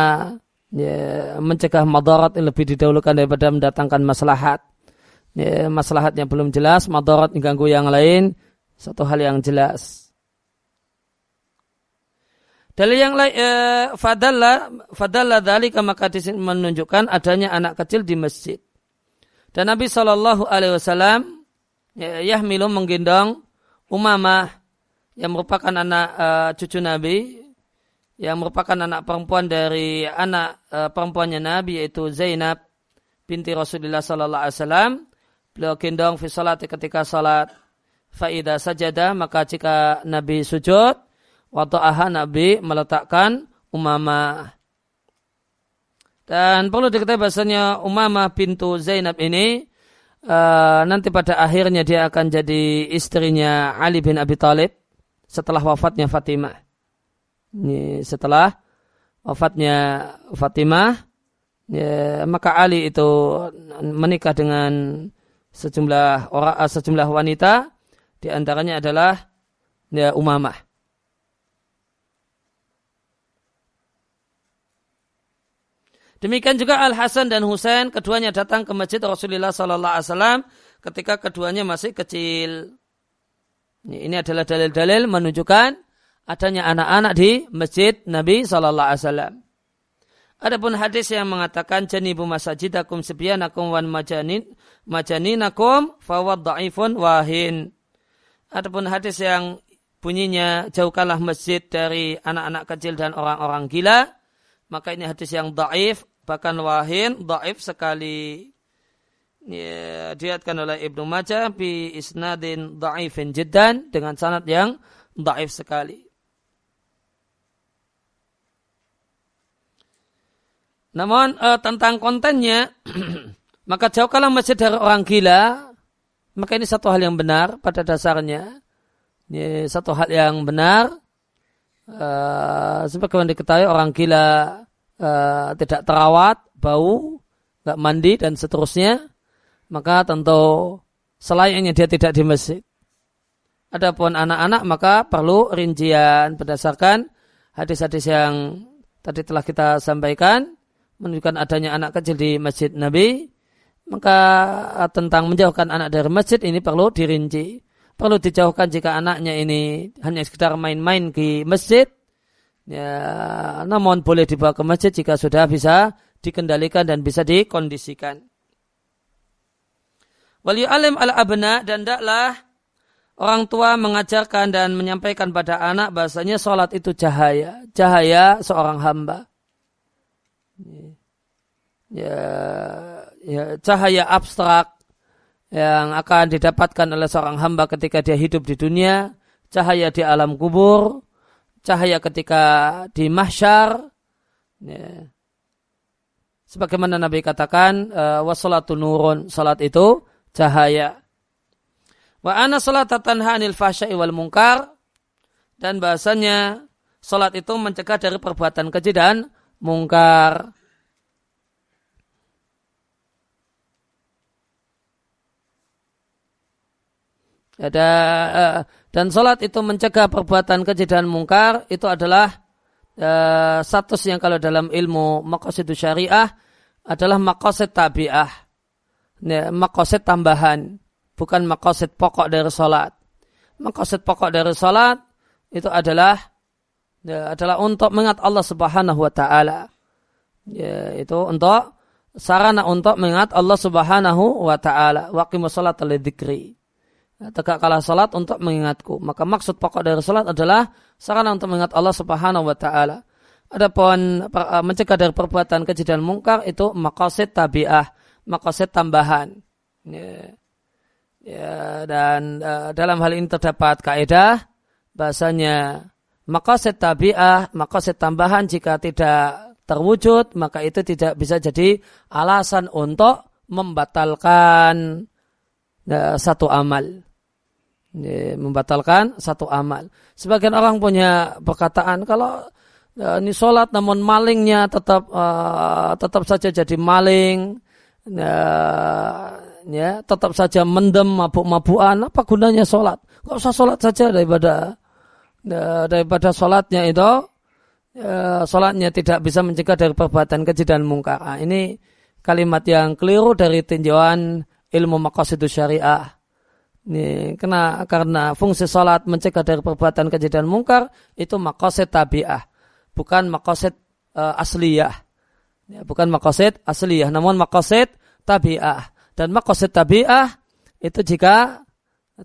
ya, mencegah madarat yang lebih didahulukan daripada mendatangkan maslahat. Ya, maslahatnya belum jelas, madarat mengganggu yang lain, satu hal yang jelas. Dalil yang lain eh, fadalla fadalla dzalika maka menunjukkan adanya anak kecil di masjid. Dan Nabi Shallallahu alaihi wasallam ya, yahmilu menggendong Umamah yang merupakan anak uh, cucu Nabi yang merupakan anak perempuan dari anak uh, perempuannya Nabi yaitu Zainab binti Rasulullah sallallahu alaihi wasallam. Beliau gendong fi salat ketika salat. Faida sajada maka jika Nabi sujud wada'aha Nabi meletakkan Umamah. Dan perlu diketahui bahasanya Umamah pintu Zainab ini uh, nanti pada akhirnya dia akan jadi istrinya Ali bin Abi Thalib setelah wafatnya Fatimah. Ini setelah wafatnya Fatimah, ya, maka Ali itu menikah dengan sejumlah orang, eh, sejumlah wanita, di antaranya adalah ya, Umamah. Demikian juga Al Hasan dan Husain keduanya datang ke masjid Rasulullah Sallallahu Alaihi Wasallam ketika keduanya masih kecil. Ini adalah dalil-dalil menunjukkan adanya anak-anak di masjid Nabi Sallallahu Alaihi Wasallam. Adapun hadis yang mengatakan janibu masajidakum sebianakum wan majanin majaninakum fawad da'ifun wahin. Adapun hadis yang bunyinya jauhkanlah masjid dari anak-anak kecil dan orang-orang gila, maka ini hadis yang daif bahkan wahin daif sekali. Ya, diatkan oleh Ibnu Majah bi isnadin daifin jiddan dengan sanad yang daif sekali. Namun uh, tentang kontennya maka jauhkanlah masjid dari orang gila maka ini satu hal yang benar pada dasarnya. Ini satu hal yang benar. Uh, sebagaimana diketahui orang gila uh, tidak terawat, bau, nggak mandi dan seterusnya, maka tentu selayaknya dia tidak di masjid. Adapun anak-anak maka perlu rincian berdasarkan hadis-hadis yang tadi telah kita sampaikan menunjukkan adanya anak kecil di masjid Nabi maka tentang menjauhkan anak dari masjid ini perlu dirinci perlu dijauhkan jika anaknya ini hanya sekedar main-main di masjid Ya, namun boleh dibawa ke masjid jika sudah bisa dikendalikan dan bisa dikondisikan. Wali alim al abna dan daklah orang tua mengajarkan dan menyampaikan pada anak bahasanya sholat itu cahaya, cahaya seorang hamba. Ya, ya, cahaya abstrak yang akan didapatkan oleh seorang hamba ketika dia hidup di dunia, cahaya di alam kubur, cahaya ketika di mahsyar ya. sebagaimana Nabi katakan uh, wassalatu nurun salat itu cahaya wa ana salata tanha anil fahsya'i wal munkar dan bahasanya salat itu mencegah dari perbuatan keji dan mungkar ada uh, dan sholat itu mencegah perbuatan keji dan mungkar itu adalah uh, status yang kalau dalam ilmu makosid syariah adalah makosid tabiah. Ya, makosid tambahan. Bukan makosid pokok dari sholat. Makosid pokok dari sholat itu adalah ya, adalah untuk mengingat Allah subhanahu wa ta'ala. Ya, itu untuk sarana untuk mengingat Allah subhanahu wa ta'ala. Waqimus sholat al-dhikri tegakkanlah salat untuk mengingatku. Maka maksud pokok dari salat adalah sarana untuk mengingat Allah Subhanahu wa taala. Adapun eh, mencegah dari perbuatan keji dan mungkar itu maqasid tabiah, maqasid tambahan. Ya. Ya, dan uh, dalam hal ini terdapat kaidah bahasanya maqasid tabiah, maqasid tambahan jika tidak terwujud maka itu tidak bisa jadi alasan untuk membatalkan uh, satu amal membatalkan satu amal. Sebagian orang punya perkataan kalau uh, ini sholat namun malingnya tetap uh, tetap saja jadi maling, uh, ya tetap saja mendem mabuk-mabukan. Apa gunanya sholat? Gak usah sholat saja daripada daripada sholatnya itu uh, sholatnya tidak bisa mencegah dari perbuatan keji dan mungkar. Nah, ini kalimat yang keliru dari tinjauan ilmu maqasidus syariah ini, karena, karena fungsi sholat mencegah dari perbuatan keji dan mungkar itu makoset tabiah. bukan makosid uh, asliyah. Ya, bukan makosid asliyah, namun makosid tabi'ah. Dan makosid tabi'ah itu jika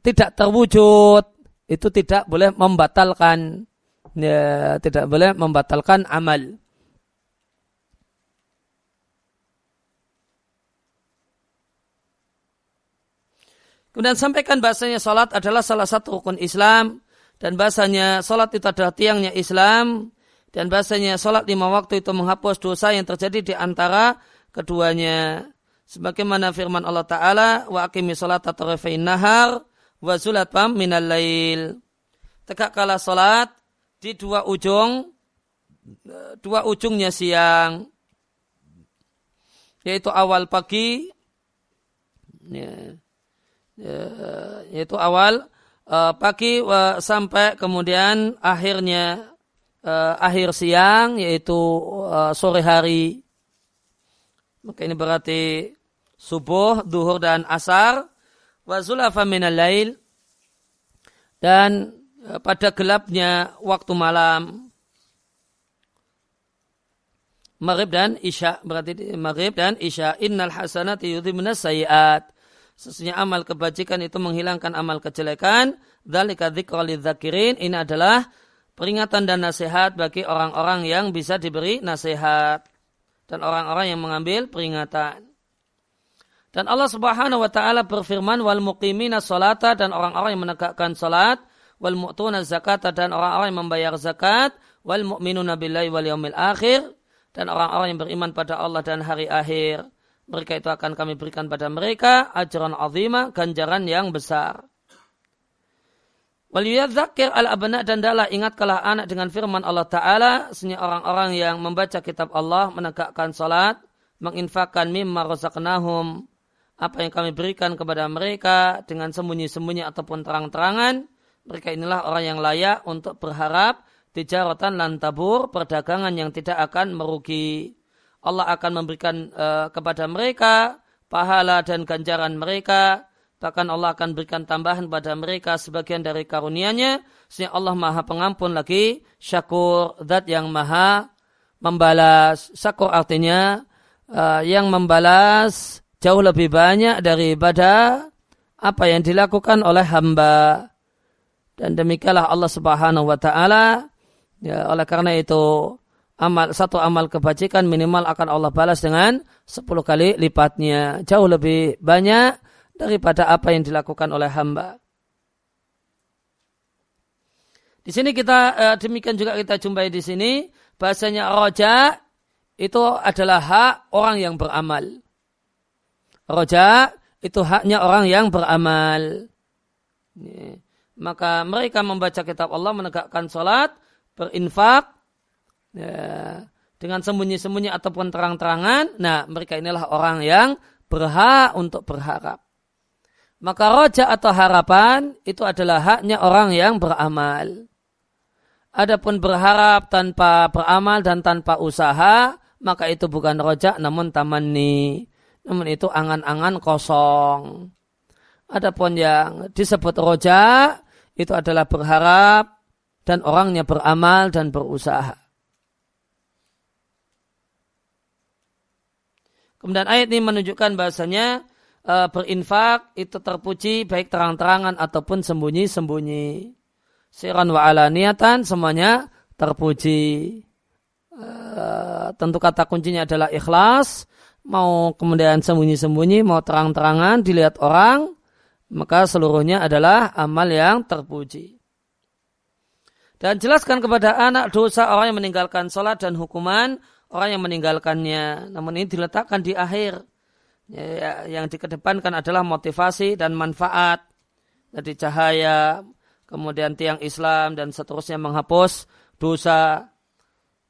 tidak terwujud, itu tidak boleh membatalkan ya, tidak boleh membatalkan amal. Kemudian sampaikan bahasanya salat adalah salah satu rukun Islam dan bahasanya salat itu adalah tiangnya Islam dan bahasanya salat lima waktu itu menghapus dosa yang terjadi di antara keduanya. Sebagaimana firman Allah Ta'ala, wa akimi salat nahar wa zulat pam minal lail. Tegakkanlah salat di dua ujung, dua ujungnya siang, yaitu awal pagi, Ya, yaitu awal uh, pagi sampai kemudian akhirnya uh, akhir siang yaitu sore hari. Maka ini berarti subuh, duhur dan asar. Wa zulafa minal lail. Dan pada gelapnya waktu malam. Maghrib dan Isya. Berarti Maghrib dan Isya. Innal hasanati yudhimna sayiat. Sesungguhnya amal kebajikan itu menghilangkan amal kejelekan. Dzalika. Ini adalah peringatan dan nasihat bagi orang-orang yang bisa diberi nasihat dan orang-orang yang mengambil peringatan. Dan Allah Subhanahu wa taala berfirman wal muqimina salata dan orang-orang yang menegakkan salat wal mu'tuna zakata dan orang-orang yang membayar zakat wal mu'minuna billahi wal yaumil akhir dan orang-orang yang beriman pada Allah dan hari akhir mereka itu akan kami berikan pada mereka ajaran azimah, ganjaran yang besar. Waliyadzakir al-abna dan dalah ingatkanlah anak dengan firman Allah Ta'ala Sesungguhnya orang-orang yang membaca kitab Allah Menegakkan salat Menginfakkan mimma razaqnahum Apa yang kami berikan kepada mereka Dengan sembunyi-sembunyi ataupun terang-terangan Mereka inilah orang yang layak untuk berharap Tijaratan lantabur Perdagangan yang tidak akan merugi Allah akan memberikan uh, kepada mereka pahala dan ganjaran mereka. Bahkan Allah akan berikan tambahan pada mereka sebagian dari karunia-Nya. Sehingga Allah maha pengampun lagi. Syakur, zat yang maha membalas. Syakur artinya uh, yang membalas jauh lebih banyak daripada apa yang dilakukan oleh hamba. Dan demikianlah Allah subhanahu wa ta'ala. Ya, oleh karena itu amal satu amal kebajikan minimal akan Allah balas dengan 10 kali lipatnya. Jauh lebih banyak daripada apa yang dilakukan oleh hamba. Di sini kita eh, demikian juga kita jumpai di sini bahasanya roja itu adalah hak orang yang beramal. Roja itu haknya orang yang beramal. Maka mereka membaca kitab Allah, menegakkan sholat, berinfak, ya, dengan sembunyi-sembunyi ataupun terang-terangan, nah mereka inilah orang yang berhak untuk berharap. Maka roja atau harapan itu adalah haknya orang yang beramal. Adapun berharap tanpa beramal dan tanpa usaha, maka itu bukan roja namun tamanni. Namun itu angan-angan kosong. Adapun yang disebut roja, itu adalah berharap dan orangnya beramal dan berusaha. Kemudian ayat ini menunjukkan bahasanya e, berinfak itu terpuji baik terang-terangan ataupun sembunyi-sembunyi. Siran wa ala niatan semuanya terpuji. E, tentu kata kuncinya adalah ikhlas. Mau kemudian sembunyi-sembunyi, mau terang-terangan dilihat orang, maka seluruhnya adalah amal yang terpuji. Dan jelaskan kepada anak dosa orang yang meninggalkan sholat dan hukuman orang yang meninggalkannya. Namun ini diletakkan di akhir. Ya, ya, yang dikedepankan adalah motivasi dan manfaat. Jadi cahaya, kemudian tiang Islam dan seterusnya menghapus dosa.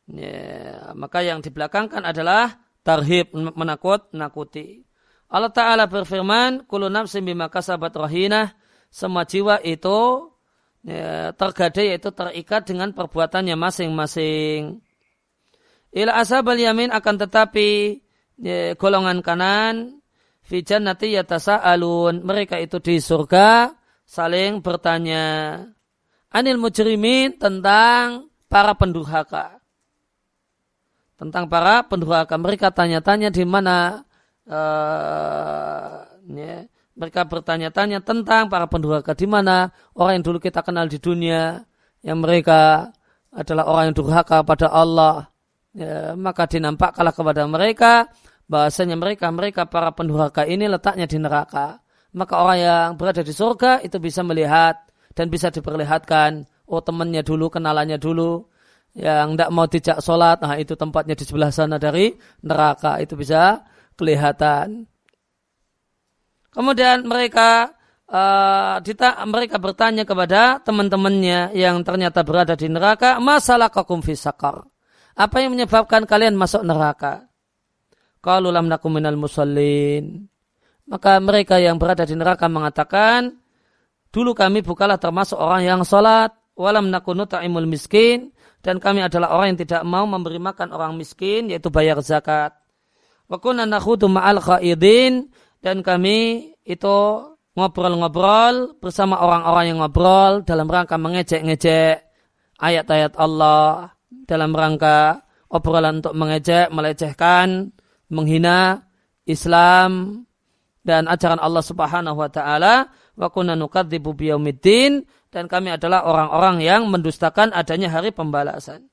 Ya, maka yang dibelakangkan adalah tarhib, menakut, nakuti. Allah Ta'ala berfirman, Kulu nafsim bima kasabat rohinah, semua jiwa itu ya, tergadai yaitu terikat dengan perbuatannya masing-masing. Ila ashabal yamin akan tetapi ya, golongan kanan fi jannati yatasaalun mereka itu di surga saling bertanya anil mujrimin tentang para pendurhaka tentang para pendurhaka. Mereka tanya-tanya di mana uh, ya, mereka bertanya-tanya tentang para pendurhaka di mana orang yang dulu kita kenal di dunia yang mereka adalah orang yang durhaka pada Allah. Ya, maka dinampakkanlah kepada mereka bahasanya mereka mereka para pendurhaka ini letaknya di neraka. Maka orang yang berada di surga itu bisa melihat dan bisa diperlihatkan oh temannya dulu kenalannya dulu yang tidak mau dijak sholat, nah itu tempatnya di sebelah sana dari neraka, itu bisa kelihatan. Kemudian mereka uh, mereka bertanya kepada teman-temannya yang ternyata berada di neraka, masalah kakum fisakar. Apa yang menyebabkan kalian masuk neraka? Kalau lam nakum minal musallin. Maka mereka yang berada di neraka mengatakan, dulu kami bukalah termasuk orang yang sholat, walam nakunu ta'imul miskin, dan kami adalah orang yang tidak mau memberi makan orang miskin yaitu bayar zakat. Wa nakhudu ma'al khaidin dan kami itu ngobrol-ngobrol bersama orang-orang yang ngobrol dalam rangka mengejek-ngejek ayat-ayat Allah dalam rangka obrolan untuk mengejek, melecehkan, menghina Islam dan ajaran Allah Subhanahu wa taala wa kunna dan kami adalah orang-orang yang mendustakan adanya hari pembalasan.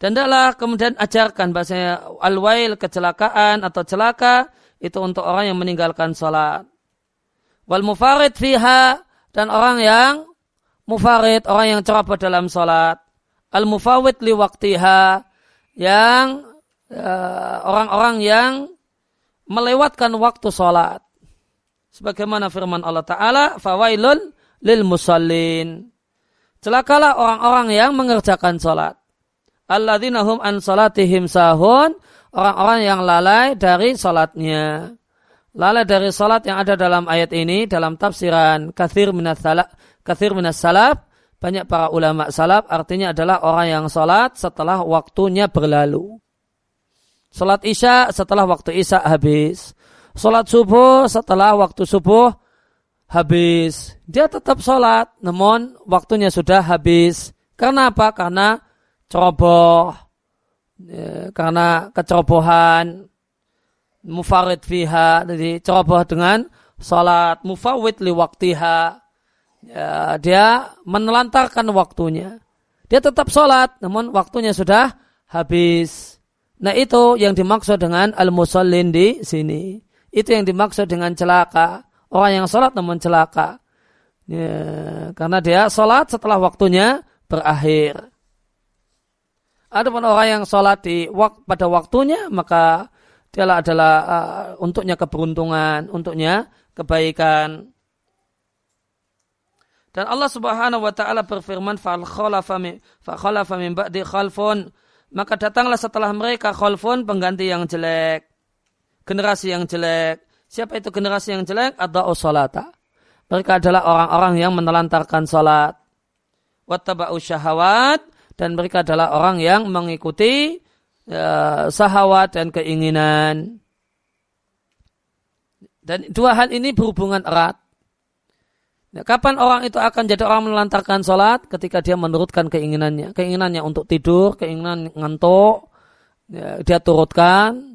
Dan adalah kemudian ajarkan bahasanya al-wail kecelakaan atau celaka itu untuk orang yang meninggalkan sholat. Wal mufarid fiha dan orang yang mufarid, orang yang ceroboh dalam sholat. Al mufawid li waktiha yang uh, orang-orang yang melewatkan waktu sholat. Sebagaimana firman Allah Ta'ala, fawailun lil musallin. Celakalah orang-orang yang mengerjakan salat. Alladzina hum an salatihim sahun, orang-orang yang lalai dari salatnya. Lalai dari salat yang ada dalam ayat ini dalam tafsiran kathir minas salaf, kathir minas salaf, banyak para ulama salaf artinya adalah orang yang salat setelah waktunya berlalu. Salat Isya setelah waktu Isya habis. Salat subuh setelah waktu subuh habis. Dia tetap sholat, namun waktunya sudah habis. Karena apa? Karena ceroboh, ya, karena kecerobohan, mufarid fiha, jadi ceroboh dengan sholat, mufawid li waktiha. Ya, dia menelantarkan waktunya. Dia tetap sholat, namun waktunya sudah habis. Nah itu yang dimaksud dengan al-musallin di sini. Itu yang dimaksud dengan celaka orang yang sholat namun celaka. Ya, karena dia sholat setelah waktunya berakhir. Ada pun orang yang sholat di pada waktunya maka dialah adalah uh, untuknya keberuntungan, untuknya kebaikan. Dan Allah Subhanahu wa taala berfirman fal khalafa min fa khalafa min ba'di khalfun maka datanglah setelah mereka khalfun pengganti yang jelek generasi yang jelek Siapa itu generasi yang jelek? Adau salata. Mereka adalah orang-orang yang menelantarkan salat. Wattaba'u syahawat. Dan mereka adalah orang yang mengikuti ya, sahawat dan keinginan. Dan dua hal ini berhubungan erat. Ya, kapan orang itu akan jadi orang menelantarkan sholat? Ketika dia menurutkan keinginannya. Keinginannya untuk tidur, keinginan ngantuk, ya, dia turutkan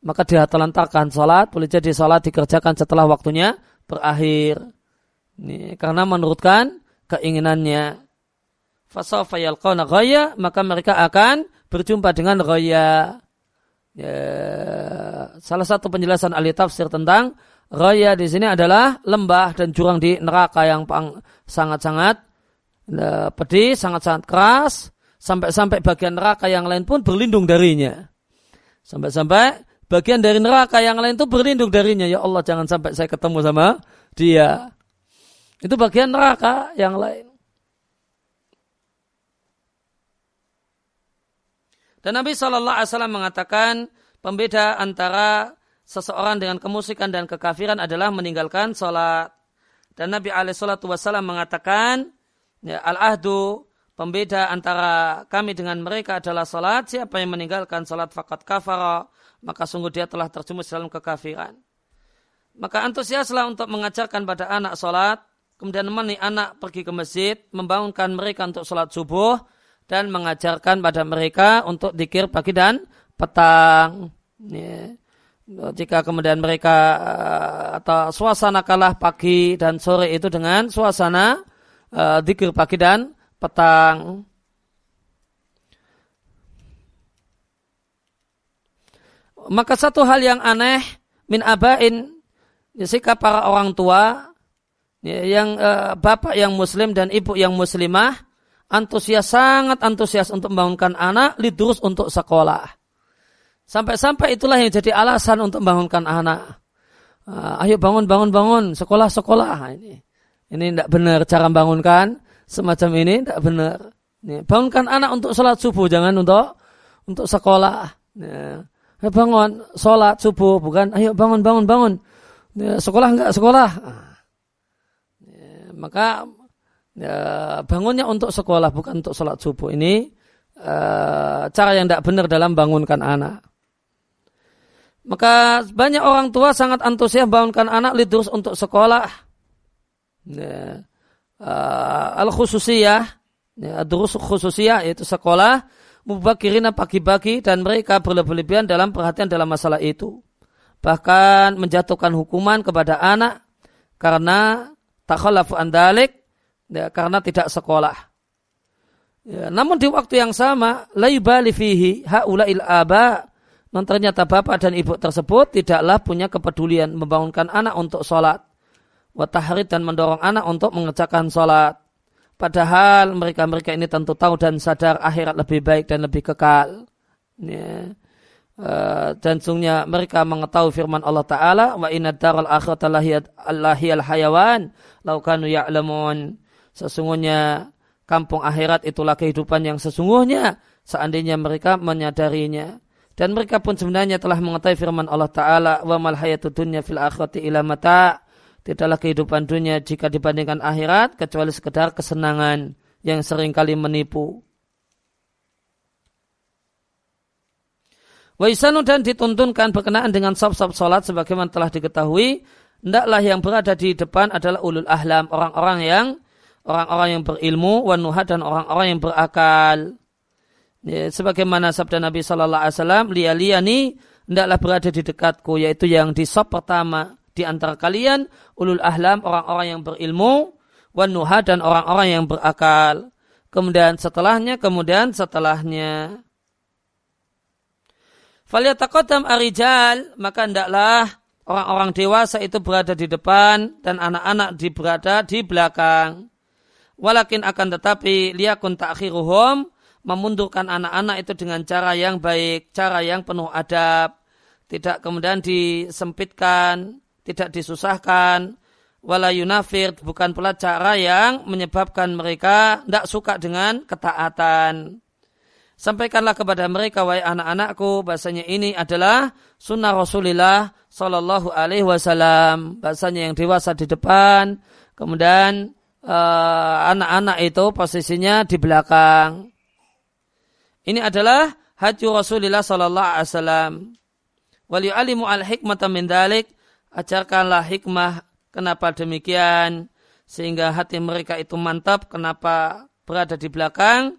maka dia telantarkan sholat, boleh jadi sholat dikerjakan setelah waktunya berakhir. Ini, karena menurutkan keinginannya. Fasofa ghaya, maka mereka akan berjumpa dengan ghaya. Ya, salah satu penjelasan ahli tafsir tentang ghaya di sini adalah lembah dan jurang di neraka yang sangat-sangat uh, pedih, sangat-sangat keras, sampai-sampai bagian neraka yang lain pun berlindung darinya. Sampai-sampai bagian dari neraka yang lain itu berlindung darinya. Ya Allah jangan sampai saya ketemu sama dia. Itu bagian neraka yang lain. Dan Nabi Shallallahu Alaihi Wasallam mengatakan pembeda antara seseorang dengan kemusikan dan kekafiran adalah meninggalkan sholat. Dan Nabi Alaihi Wasallam mengatakan ya, al ahdu pembeda antara kami dengan mereka adalah sholat. Siapa yang meninggalkan sholat fakat kafara maka sungguh dia telah terjumus dalam kekafiran. Maka antusiaslah untuk mengajarkan pada anak sholat, kemudian menemani anak pergi ke masjid, membangunkan mereka untuk sholat subuh, dan mengajarkan pada mereka untuk dikir pagi dan petang. Ya. Jika kemudian mereka uh, atau suasana kalah pagi dan sore itu dengan suasana uh, dikir pagi dan petang. Maka satu hal yang aneh min abain ya, sikap para orang tua ya, yang bapak yang muslim dan ibu yang muslimah antusias sangat antusias untuk membangunkan anak lidurus untuk sekolah. Sampai-sampai itulah yang jadi alasan untuk membangunkan anak. Uh, ayo bangun bangun bangun sekolah sekolah ini. Ini tidak benar cara membangunkan semacam ini tidak benar. Ini, bangunkan anak untuk sholat subuh jangan untuk untuk sekolah. Ya. bangun sholat subuh bukan ayo bangun bangun bangun ya, sekolah enggak sekolah. Ya, maka ya, bangunnya untuk sekolah bukan untuk sholat subuh ini uh, cara yang tidak benar dalam bangunkan anak. Maka banyak orang tua sangat antusias bangunkan anak lidus untuk sekolah. Ya, uh, al khususiyah, ya, durus khususiyah yaitu sekolah mubakirina pagi-pagi dan mereka berlebihan dalam perhatian dalam masalah itu bahkan menjatuhkan hukuman kepada anak karena takhalafu andalik ya, karena tidak sekolah. Ya, namun di waktu yang sama laibali fihi haulail aba non ternyata bapak dan ibu tersebut tidaklah punya kepedulian membangunkan anak untuk sholat. Watahrid dan mendorong anak untuk mengerjakan sholat. Padahal mereka-mereka ini tentu tahu dan sadar akhirat lebih baik dan lebih kekal. Ya. Uh, dan sungguhnya mereka mengetahui firman Allah Ta'ala wa inna daral akhirata lahiyal hayawan laukanu ya'lamun. Sesungguhnya kampung akhirat itulah kehidupan yang sesungguhnya seandainya mereka menyadarinya dan mereka pun sebenarnya telah mengetahui firman Allah Ta'ala wa mal hayatu dunya fil akhirati ila mata tidaklah kehidupan dunia jika dibandingkan akhirat kecuali sekedar kesenangan yang sering kali menipu Waisanu dan dituntunkan berkenaan dengan sop-sop solat sebagaimana telah diketahui, hendaklah yang berada di depan adalah ulul ahlam, orang-orang yang orang-orang yang berilmu, wanuha dan orang-orang yang berakal. Ya, sebagaimana sabda Nabi Shallallahu Alaihi Wasallam, liani hendaklah berada di dekatku, yaitu yang di sop pertama di antara kalian ulul ahlam, orang-orang yang berilmu, wanuha dan orang-orang yang berakal. Kemudian setelahnya, kemudian setelahnya. Faliyatakodam arijal, maka hendaklah orang-orang dewasa itu berada di depan dan anak-anak di berada di belakang. Walakin akan tetapi liyakun takhiruhum memundurkan anak-anak itu dengan cara yang baik, cara yang penuh adab, tidak kemudian disempitkan, tidak disusahkan, wala yunafir bukan pula cara yang menyebabkan mereka tidak suka dengan ketaatan. Sampaikanlah kepada mereka wahai anak-anakku bahasanya ini adalah sunnah Rasulullah Shallallahu Alaihi Wasallam. Bahasanya yang dewasa di depan kemudian eh, anak-anak uh, itu posisinya di belakang ini adalah haji Rasulullah Shallallahu Alaihi Wasallam. Wali alimu al hikmah min dalik ajarkanlah hikmah kenapa demikian sehingga hati mereka itu mantap kenapa berada di belakang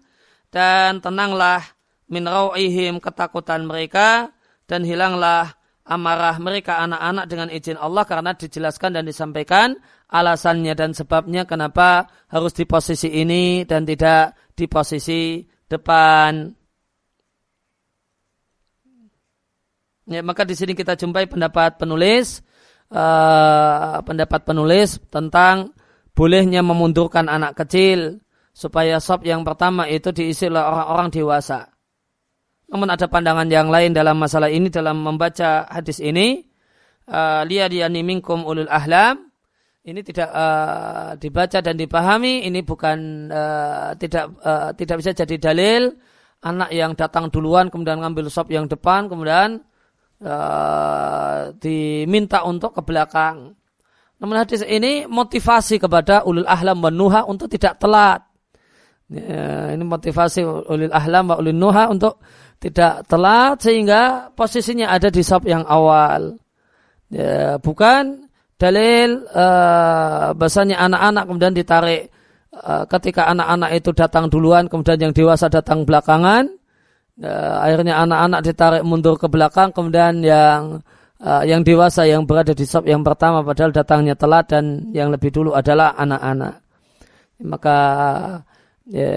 dan tenanglah min rawihim ketakutan mereka dan hilanglah amarah mereka anak-anak dengan izin Allah karena dijelaskan dan disampaikan alasannya dan sebabnya kenapa harus di posisi ini dan tidak di posisi depan. Ya, maka di sini kita jumpai pendapat penulis, uh, pendapat penulis tentang bolehnya memundurkan anak kecil supaya sop yang pertama itu diisi oleh orang-orang dewasa. Namun ada pandangan yang lain dalam masalah ini dalam membaca hadis ini. Uh, Liya diyani minkum ulul ahlam. Ini tidak uh, dibaca dan dipahami. Ini bukan uh, tidak uh, tidak bisa jadi dalil anak yang datang duluan kemudian ngambil sop yang depan kemudian uh, diminta untuk ke belakang. Namun hadis ini motivasi kepada ulul ahlam menuha untuk tidak telat. Ya, ini motivasi ulil ahlam wa ulil nuha untuk tidak telat sehingga posisinya ada di sop yang awal. Ya, bukan dalil uh, bahasanya anak-anak kemudian ditarik uh, ketika anak-anak itu datang duluan kemudian yang dewasa datang belakangan uh, akhirnya anak-anak ditarik mundur ke belakang kemudian yang uh, yang dewasa yang berada di sop yang pertama padahal datangnya telat dan yang lebih dulu adalah anak-anak. Maka ya,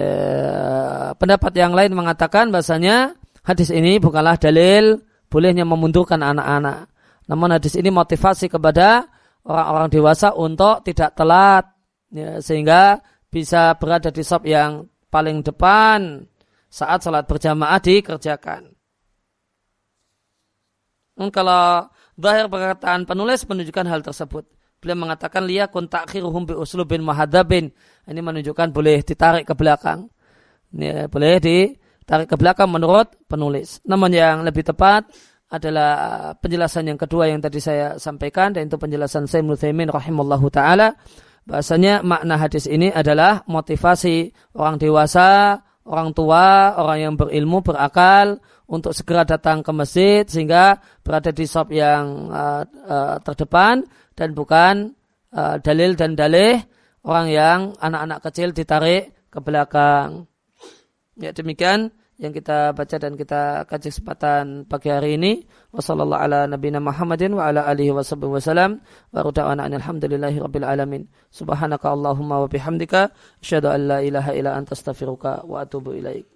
pendapat yang lain mengatakan bahasanya hadis ini bukanlah dalil bolehnya memundurkan anak-anak. Namun hadis ini motivasi kepada orang-orang dewasa untuk tidak telat ya, sehingga bisa berada di sop yang paling depan saat sholat berjamaah dikerjakan. Dan kalau zahir perkataan penulis menunjukkan hal tersebut. Beliau mengatakan liya kun takhiruhum bi uslubin mahadabin. Ini menunjukkan boleh ditarik ke belakang. Ini boleh ditarik ke belakang menurut penulis. Namun yang lebih tepat adalah uh, penjelasan yang kedua yang tadi saya sampaikan dan itu penjelasan Sayyid Muthaimin rahimallahu taala bahasanya makna hadis ini adalah motivasi orang dewasa, orang tua, orang yang berilmu, berakal untuk segera datang ke masjid sehingga berada di sop yang uh, uh, terdepan dan bukan uh, dalil dan dalih orang yang anak-anak kecil ditarik ke belakang. Ya demikian yang kita baca dan kita kaji kesempatan pagi hari ini. Wassallallahu ala nabiyina Muhammadin wa ala alihi wa sahbihi wasallam. Wa ruda'ana alhamdulillahi rabbil alamin. Subhanaka Allahumma wa bihamdika. Asyhadu an la ilaha illa anta astaghfiruka wa atubu ilaik.